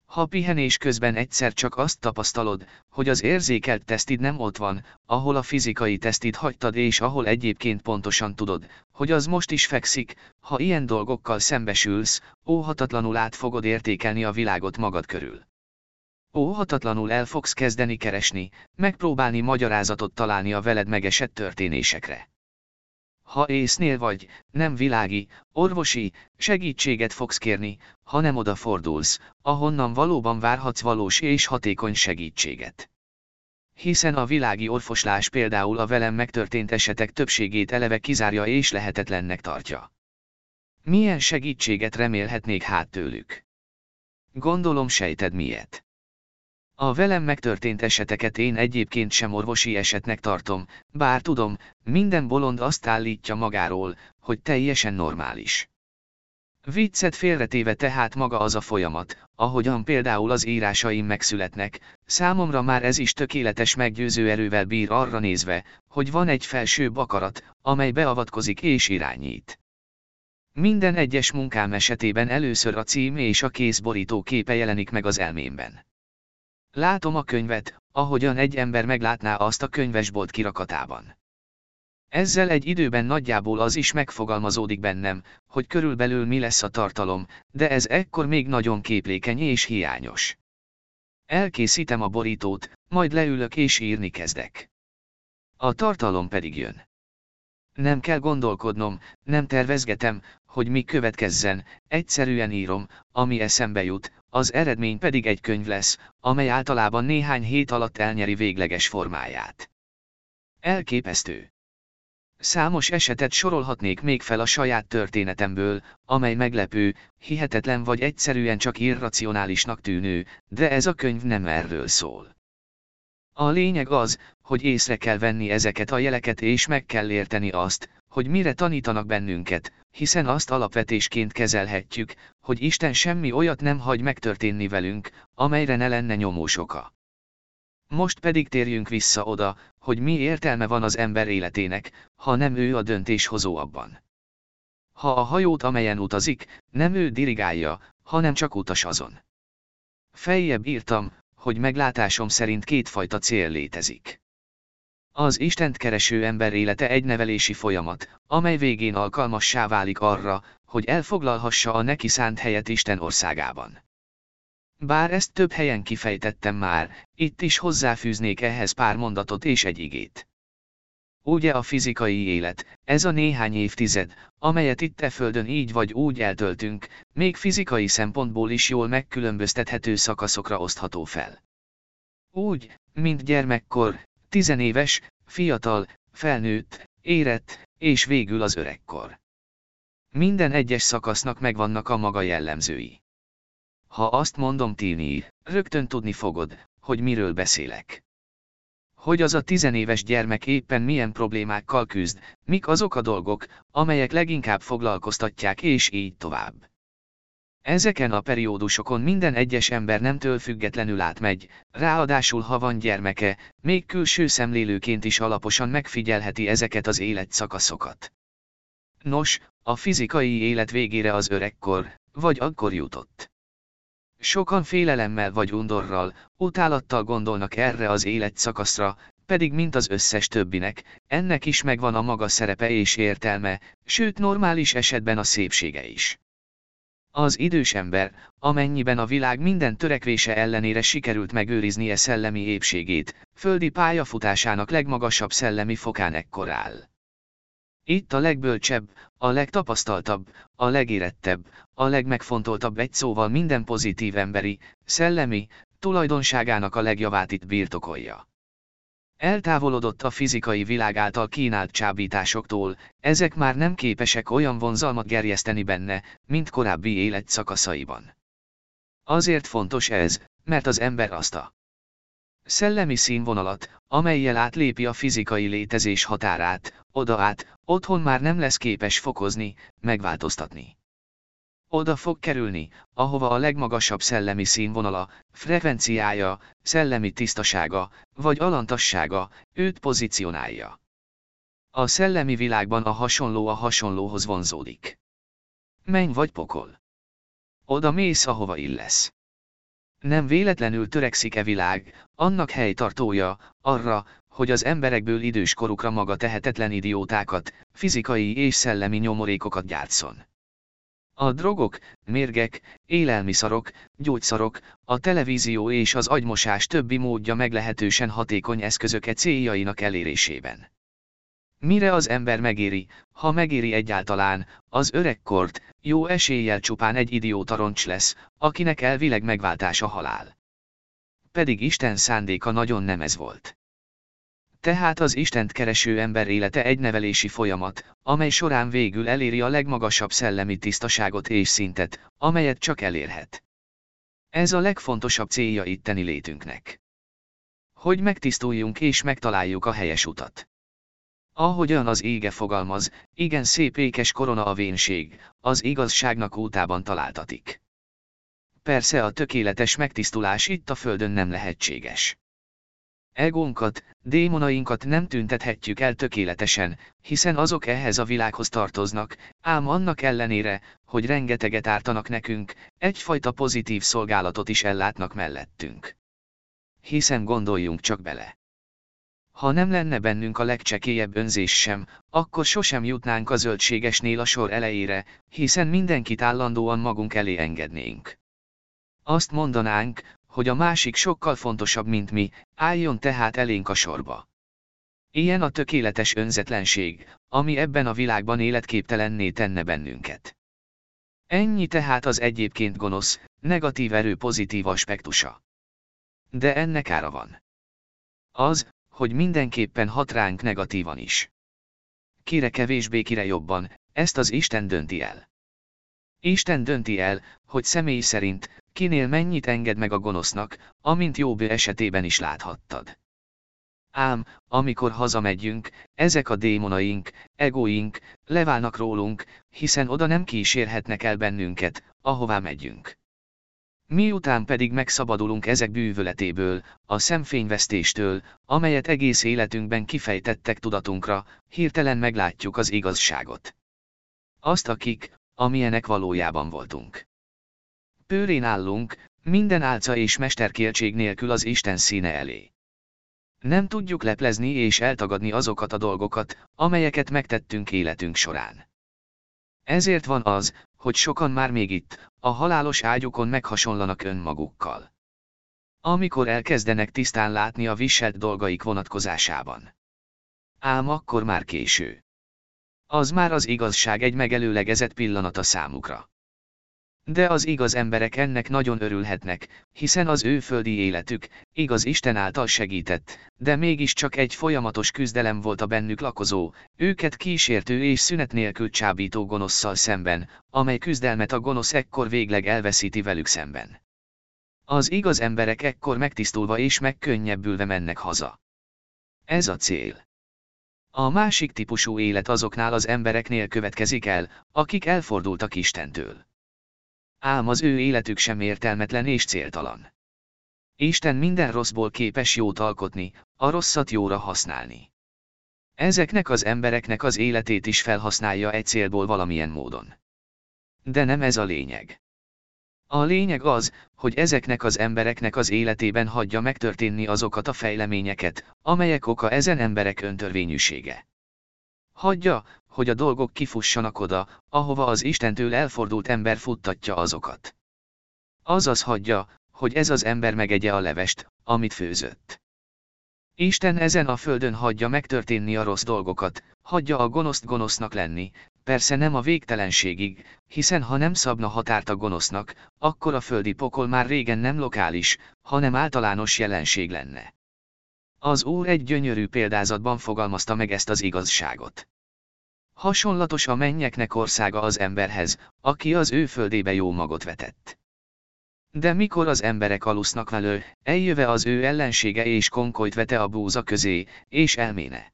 Ha pihenés közben egyszer csak azt tapasztalod, hogy az érzékelt tesztid nem ott van, ahol a fizikai tesztid hagytad és ahol egyébként pontosan tudod, hogy az most is fekszik, ha ilyen dolgokkal szembesülsz, óhatatlanul át fogod értékelni a világot magad körül. Óhatatlanul el fogsz kezdeni keresni, megpróbálni magyarázatot találni a veled megesett történésekre. Ha észnél vagy, nem világi, orvosi, segítséget fogsz kérni, hanem odafordulsz, ahonnan valóban várhatsz valós és hatékony segítséget. Hiszen a világi orvoslás például a velem megtörtént esetek többségét eleve kizárja és lehetetlennek tartja. Milyen segítséget remélhetnék hát tőlük? Gondolom sejted miért. A velem megtörtént eseteket én egyébként sem orvosi esetnek tartom, bár tudom, minden bolond azt állítja magáról, hogy teljesen normális. Viccet félretéve tehát maga az a folyamat, ahogyan például az írásaim megszületnek, számomra már ez is tökéletes meggyőző erővel bír arra nézve, hogy van egy felső akarat, amely beavatkozik és irányít. Minden egyes munkám esetében először a cím és a kézborító képe jelenik meg az elmémben. Látom a könyvet, ahogyan egy ember meglátná azt a könyvesbolt kirakatában. Ezzel egy időben nagyjából az is megfogalmazódik bennem, hogy körülbelül mi lesz a tartalom, de ez ekkor még nagyon képlékeny és hiányos. Elkészítem a borítót, majd leülök és írni kezdek. A tartalom pedig jön. Nem kell gondolkodnom, nem tervezgetem, hogy mi következzen, egyszerűen írom, ami eszembe jut, az eredmény pedig egy könyv lesz, amely általában néhány hét alatt elnyeri végleges formáját. Elképesztő. Számos esetet sorolhatnék még fel a saját történetemből, amely meglepő, hihetetlen vagy egyszerűen csak irracionálisnak tűnő, de ez a könyv nem erről szól. A lényeg az, hogy észre kell venni ezeket a jeleket és meg kell érteni azt, hogy mire tanítanak bennünket, hiszen azt alapvetésként kezelhetjük, hogy Isten semmi olyat nem hagy megtörténni velünk, amelyre ne lenne nyomós oka. Most pedig térjünk vissza oda, hogy mi értelme van az ember életének, ha nem ő a döntéshozó abban. Ha a hajót amelyen utazik, nem ő dirigálja, hanem csak utas azon. Feljebb írtam, hogy meglátásom szerint kétfajta cél létezik. Az Istent kereső ember élete egy nevelési folyamat, amely végén alkalmassá válik arra, hogy elfoglalhassa a neki szánt helyet Isten országában. Bár ezt több helyen kifejtettem már, itt is hozzáfűznék ehhez pár mondatot és egy igét. Ugye a fizikai élet, ez a néhány évtized, amelyet itt e földön így vagy úgy eltöltünk, még fizikai szempontból is jól megkülönböztethető szakaszokra osztható fel. Úgy, mint gyermekkor, tizenéves, fiatal, felnőtt, érett, és végül az öregkor. Minden egyes szakasznak megvannak a maga jellemzői. Ha azt mondom Tini, rögtön tudni fogod, hogy miről beszélek. Hogy az a tizenéves gyermek éppen milyen problémákkal küzd, mik azok a dolgok, amelyek leginkább foglalkoztatják és így tovább. Ezeken a periódusokon minden egyes ember nemtől függetlenül átmegy, ráadásul ha van gyermeke, még külső szemlélőként is alaposan megfigyelheti ezeket az életszakaszokat. Nos, a fizikai élet végére az öregkor, vagy akkor jutott. Sokan félelemmel vagy undorral, utálattal gondolnak erre az életszakaszra, pedig mint az összes többinek, ennek is megvan a maga szerepe és értelme, sőt normális esetben a szépsége is. Az idős ember, amennyiben a világ minden törekvése ellenére sikerült megőriznie szellemi épségét, földi pályafutásának legmagasabb szellemi fokán ekkor áll. Itt a legbölcsebb, a legtapasztaltabb, a legérettebb, a legmegfontoltabb egy szóval minden pozitív emberi, szellemi, tulajdonságának a legjavát itt birtokolja. Eltávolodott a fizikai világ által kínált csábításoktól, ezek már nem képesek olyan vonzalmat gerjeszteni benne, mint korábbi életszakaszaiban. Azért fontos ez, mert az ember azt a szellemi színvonalat, amelyel átlépi a fizikai létezés határát, oda át, otthon már nem lesz képes fokozni, megváltoztatni. Oda fog kerülni, ahova a legmagasabb szellemi színvonala, frekvenciája, szellemi tisztasága, vagy alantassága, őt pozícionálja. A szellemi világban a hasonló a hasonlóhoz vonzódik. Menj vagy pokol. Oda mész, ahova illesz. Nem véletlenül törekszik e világ, annak helytartója, arra, hogy az emberekből idős korukra maga tehetetlen idiótákat, fizikai és szellemi nyomorékokat gyártszon. A drogok, mérgek, élelmiszarok, gyógyszarok, a televízió és az agymosás többi módja meglehetősen hatékony eszközöke céljainak elérésében. Mire az ember megéri, ha megéri egyáltalán, az öregkort, jó eséllyel csupán egy idióta roncs lesz, akinek elvileg megváltása halál. Pedig Isten szándéka nagyon nem ez volt. Tehát az Istent kereső ember élete egy nevelési folyamat, amely során végül eléri a legmagasabb szellemi tisztaságot és szintet, amelyet csak elérhet. Ez a legfontosabb célja itteni létünknek. Hogy megtisztuljunk és megtaláljuk a helyes utat. Ahogyan az ége fogalmaz, igen szép ékes korona a vénség, az igazságnak útában találtatik. Persze a tökéletes megtisztulás itt a földön nem lehetséges. Egónkat, démonainkat nem tüntethetjük el tökéletesen, hiszen azok ehhez a világhoz tartoznak, ám annak ellenére, hogy rengeteget ártanak nekünk, egyfajta pozitív szolgálatot is ellátnak mellettünk. Hiszen gondoljunk csak bele. Ha nem lenne bennünk a legcsekélyebb önzés sem, akkor sosem jutnánk a zöldségesnél a sor elejére, hiszen mindenkit állandóan magunk elé engednénk. Azt mondanánk, hogy a másik sokkal fontosabb, mint mi, álljon tehát elénk a sorba. Ilyen a tökéletes önzetlenség, ami ebben a világban életképtelenné tenne bennünket. Ennyi tehát az egyébként gonosz, negatív erő pozitív aspektusa. De ennek ára van. Az, hogy mindenképpen hat ránk negatívan is. Kire kevésbé, kire jobban, ezt az Isten dönti el. Isten dönti el, hogy személy szerint, kinél mennyit enged meg a gonosznak, amint Jobb esetében is láthattad. Ám, amikor hazamegyünk, ezek a démonaink, egóink, leválnak rólunk, hiszen oda nem kísérhetnek el bennünket, ahová megyünk. Miután pedig megszabadulunk ezek bűvöletéből, a szemfényvesztéstől, amelyet egész életünkben kifejtettek tudatunkra, hirtelen meglátjuk az igazságot. Azt akik, amilyenek valójában voltunk. Pőrén állunk, minden álca és mesterkéltség nélkül az Isten színe elé. Nem tudjuk leplezni és eltagadni azokat a dolgokat, amelyeket megtettünk életünk során. Ezért van az, hogy sokan már még itt, a halálos ágyukon meghasonlanak önmagukkal. Amikor elkezdenek tisztán látni a viselt dolgaik vonatkozásában. Ám akkor már késő. Az már az igazság egy megelőlegezett pillanata számukra. De az igaz emberek ennek nagyon örülhetnek, hiszen az ő földi életük, igaz Isten által segített, de mégiscsak egy folyamatos küzdelem volt a bennük lakozó, őket kísértő és szünet nélkül csábító gonoszszal szemben, amely küzdelmet a gonosz ekkor végleg elveszíti velük szemben. Az igaz emberek ekkor megtisztulva és megkönnyebbülve mennek haza. Ez a cél. A másik típusú élet azoknál az embereknél következik el, akik elfordultak Istentől. Ám az ő életük sem értelmetlen és céltalan. Isten minden rosszból képes jót alkotni, a rosszat jóra használni. Ezeknek az embereknek az életét is felhasználja egy célból valamilyen módon. De nem ez a lényeg. A lényeg az, hogy ezeknek az embereknek az életében hagyja megtörténni azokat a fejleményeket, amelyek oka ezen emberek öntörvényűsége. Hagyja, hogy a dolgok kifussanak oda, ahova az Istentől elfordult ember futtatja azokat. Azaz hagyja, hogy ez az ember megegye a levest, amit főzött. Isten ezen a földön hagyja megtörténni a rossz dolgokat, hagyja a gonoszt gonosznak lenni, persze nem a végtelenségig, hiszen ha nem szabna határt a gonosznak, akkor a földi pokol már régen nem lokális, hanem általános jelenség lenne. Az Úr egy gyönyörű példázatban fogalmazta meg ezt az igazságot. Hasonlatos a mennyeknek országa az emberhez, aki az ő földébe jó magot vetett. De mikor az emberek alusznak velő, eljöve az ő ellensége és konkolyt vete a búza közé, és elméne.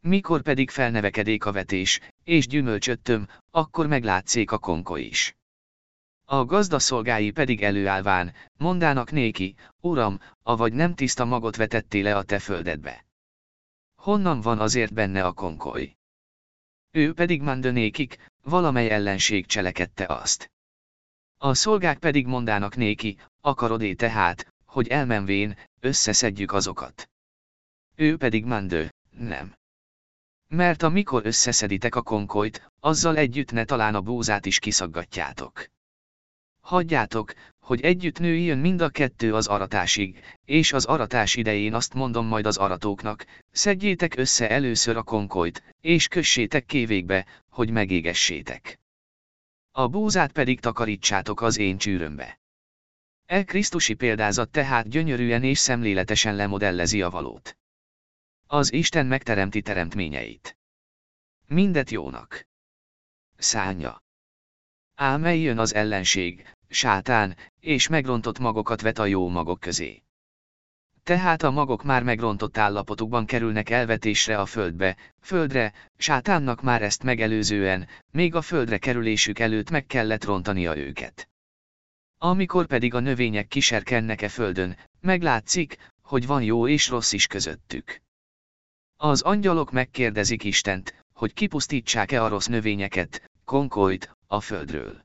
Mikor pedig felnevekedék a vetés, és gyümölcsöttöm, akkor meglátszék a konkoly is. A gazda pedig előállván, mondának néki, Uram, avagy nem tiszta magot vetettél le a te földedbe. Honnan van azért benne a konkoly? Ő pedig mandönékik, valamely ellenség cselekedte azt. A szolgák pedig mondának néki, akarod-é tehát, hogy elmenvén, összeszedjük azokat. Ő pedig mandő, nem. Mert amikor összeszeditek a konkolyt, azzal együtt ne talán a búzát is kiszaggatjátok. Hagyjátok, hogy együtt nőjön mind a kettő az aratásig, és az aratás idején azt mondom majd az aratóknak, szedjétek össze először a konkolyt, és kössétek kévékbe, hogy megégessétek. A búzát pedig takarítsátok az én csűrömbe. E Krisztusi példázat tehát gyönyörűen és szemléletesen lemodellezi a valót. Az Isten megteremti teremtményeit. Mindet jónak. Szánya. Ám eljön az ellenség, sátán, és megrontott magokat vet a jó magok közé. Tehát a magok már megrontott állapotukban kerülnek elvetésre a földbe, földre, sátánnak már ezt megelőzően, még a földre kerülésük előtt meg kellett rontania őket. Amikor pedig a növények kiserkennek e földön, meglátszik, hogy van jó és rossz is közöttük. Az angyalok megkérdezik Istent, hogy kipusztítsák-e a rossz növényeket, konkolyt, a földről.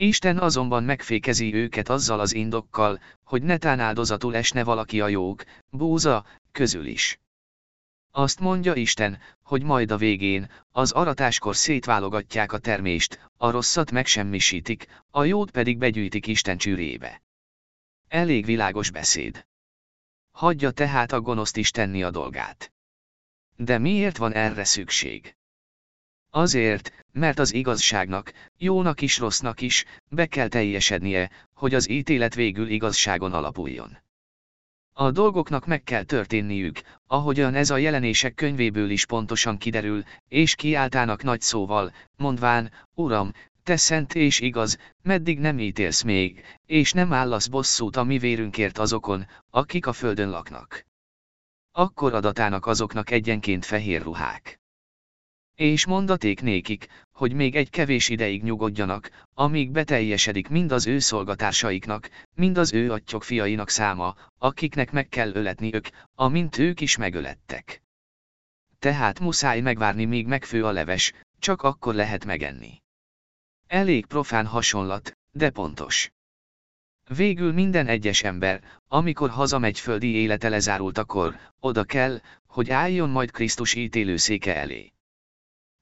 Isten azonban megfékezi őket azzal az indokkal, hogy netán áldozatul esne valaki a jók, búza, közül is. Azt mondja Isten, hogy majd a végén, az aratáskor szétválogatják a termést, a rosszat megsemmisítik, a jót pedig begyűjtik Isten csűrébe. Elég világos beszéd. Hagyja tehát a gonoszt is tenni a dolgát. De miért van erre szükség? Azért, mert az igazságnak, jónak is rossznak is, be kell teljesednie, hogy az ítélet végül igazságon alapuljon. A dolgoknak meg kell történniük, ahogyan ez a jelenések könyvéből is pontosan kiderül, és kiáltának nagy szóval, mondván, Uram, te szent és igaz, meddig nem ítélsz még, és nem állasz bosszút a mi vérünkért azokon, akik a földön laknak. Akkor adatának azoknak egyenként fehér ruhák. És mondaték nékik, hogy még egy kevés ideig nyugodjanak, amíg beteljesedik mind az ő szolgatársaiknak, mind az ő atyok fiainak száma, akiknek meg kell öletni ők, amint ők is megölettek. Tehát muszáj megvárni míg megfő a leves, csak akkor lehet megenni. Elég profán hasonlat, de pontos. Végül minden egyes ember, amikor hazamegy földi élete lezárultakor, oda kell, hogy álljon majd Krisztus ítélőszéke elé.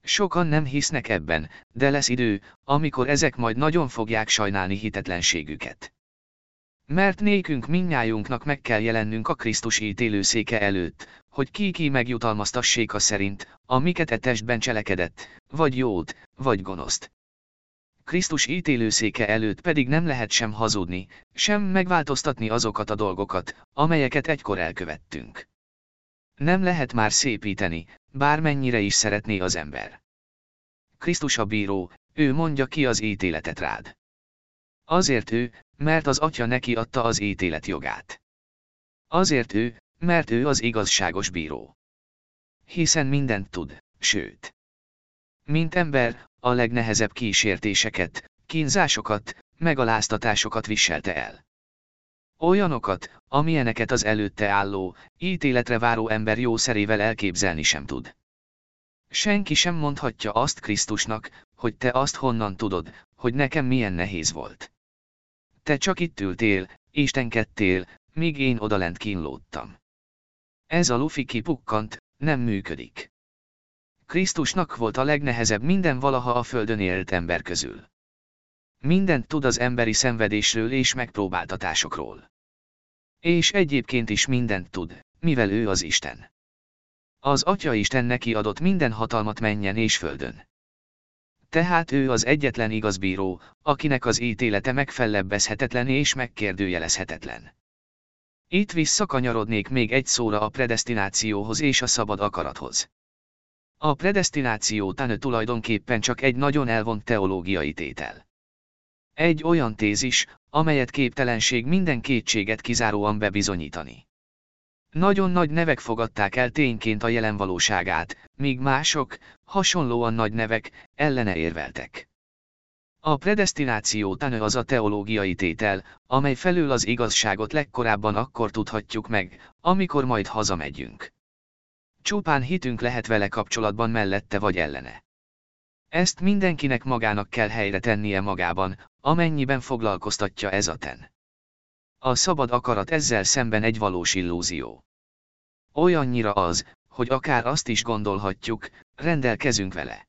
Sokan nem hisznek ebben, de lesz idő, amikor ezek majd nagyon fogják sajnálni hitetlenségüket. Mert nékünk minnyájunknak meg kell jelennünk a Krisztus ítélőszéke előtt, hogy ki-ki megjutalmaztassék a szerint, amiket e testben cselekedett, vagy jót, vagy gonoszt. Krisztus ítélőszéke előtt pedig nem lehet sem hazudni, sem megváltoztatni azokat a dolgokat, amelyeket egykor elkövettünk. Nem lehet már szépíteni, bármennyire is szeretné az ember. Krisztus a bíró, ő mondja ki az ítéletet rád. Azért ő, mert az atya neki adta az ítélet jogát. Azért ő, mert ő az igazságos bíró. Hiszen mindent tud, sőt. Mint ember, a legnehezebb kísértéseket, kínzásokat, megaláztatásokat viselte el. Olyanokat, amilyeneket az előtte álló, ítéletre váró ember jó szerével elképzelni sem tud. Senki sem mondhatja azt Krisztusnak, hogy te azt honnan tudod, hogy nekem milyen nehéz volt. Te csak itt ültél, istenkedtél, míg én odalent kínlódtam. Ez a lufi kipukkant, nem működik. Krisztusnak volt a legnehezebb minden valaha a földön élt ember közül. Mindent tud az emberi szenvedésről és megpróbáltatásokról. És egyébként is mindent tud, mivel ő az Isten. Az Atya Isten neki adott minden hatalmat menjen és földön. Tehát ő az egyetlen igaz bíró, akinek az ítélete megfellebbezhetetlen és megkérdőjelezhetetlen. Itt visszakanyarodnék még egy szóra a predestinációhoz és a szabad akarathoz. A predestináció tanő tulajdonképpen csak egy nagyon elvont teológiai tétel. Egy olyan tézis, amelyet képtelenség minden kétséget kizáróan bebizonyítani. Nagyon nagy nevek fogadták el tényként a jelen valóságát, míg mások, hasonlóan nagy nevek, ellene érveltek. A predestináció tanő az a teológiai tétel, amely felül az igazságot legkorábban akkor tudhatjuk meg, amikor majd hazamegyünk. Csupán hitünk lehet vele kapcsolatban mellette vagy ellene. Ezt mindenkinek magának kell helyre tennie magában, amennyiben foglalkoztatja ez a ten. A szabad akarat ezzel szemben egy valós illúzió. Olyannyira az, hogy akár azt is gondolhatjuk, rendelkezünk vele.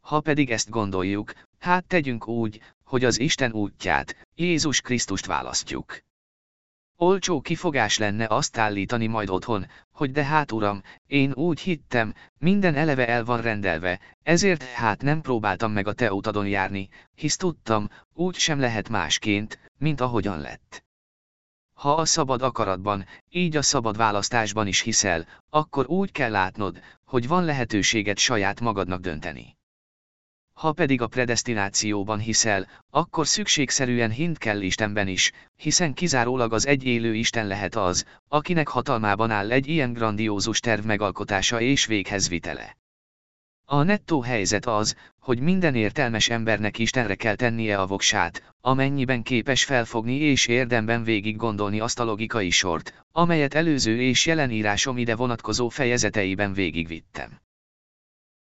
Ha pedig ezt gondoljuk, hát tegyünk úgy, hogy az Isten útját, Jézus Krisztust választjuk. Olcsó kifogás lenne azt állítani majd otthon, hogy de hát uram, én úgy hittem, minden eleve el van rendelve, ezért hát nem próbáltam meg a te utadon járni, hisz tudtam, úgy sem lehet másként, mint ahogyan lett. Ha a szabad akaratban, így a szabad választásban is hiszel, akkor úgy kell látnod, hogy van lehetőséged saját magadnak dönteni. Ha pedig a predestinációban hiszel, akkor szükségszerűen hint kell Istenben is, hiszen kizárólag az egy élő Isten lehet az, akinek hatalmában áll egy ilyen grandiózus terv megalkotása és véghez vitele. A nettó helyzet az, hogy minden értelmes embernek Istenre kell tennie a voksát, amennyiben képes felfogni és érdemben végig gondolni azt a logikai sort, amelyet előző és jelen írásom ide vonatkozó fejezeteiben végigvittem.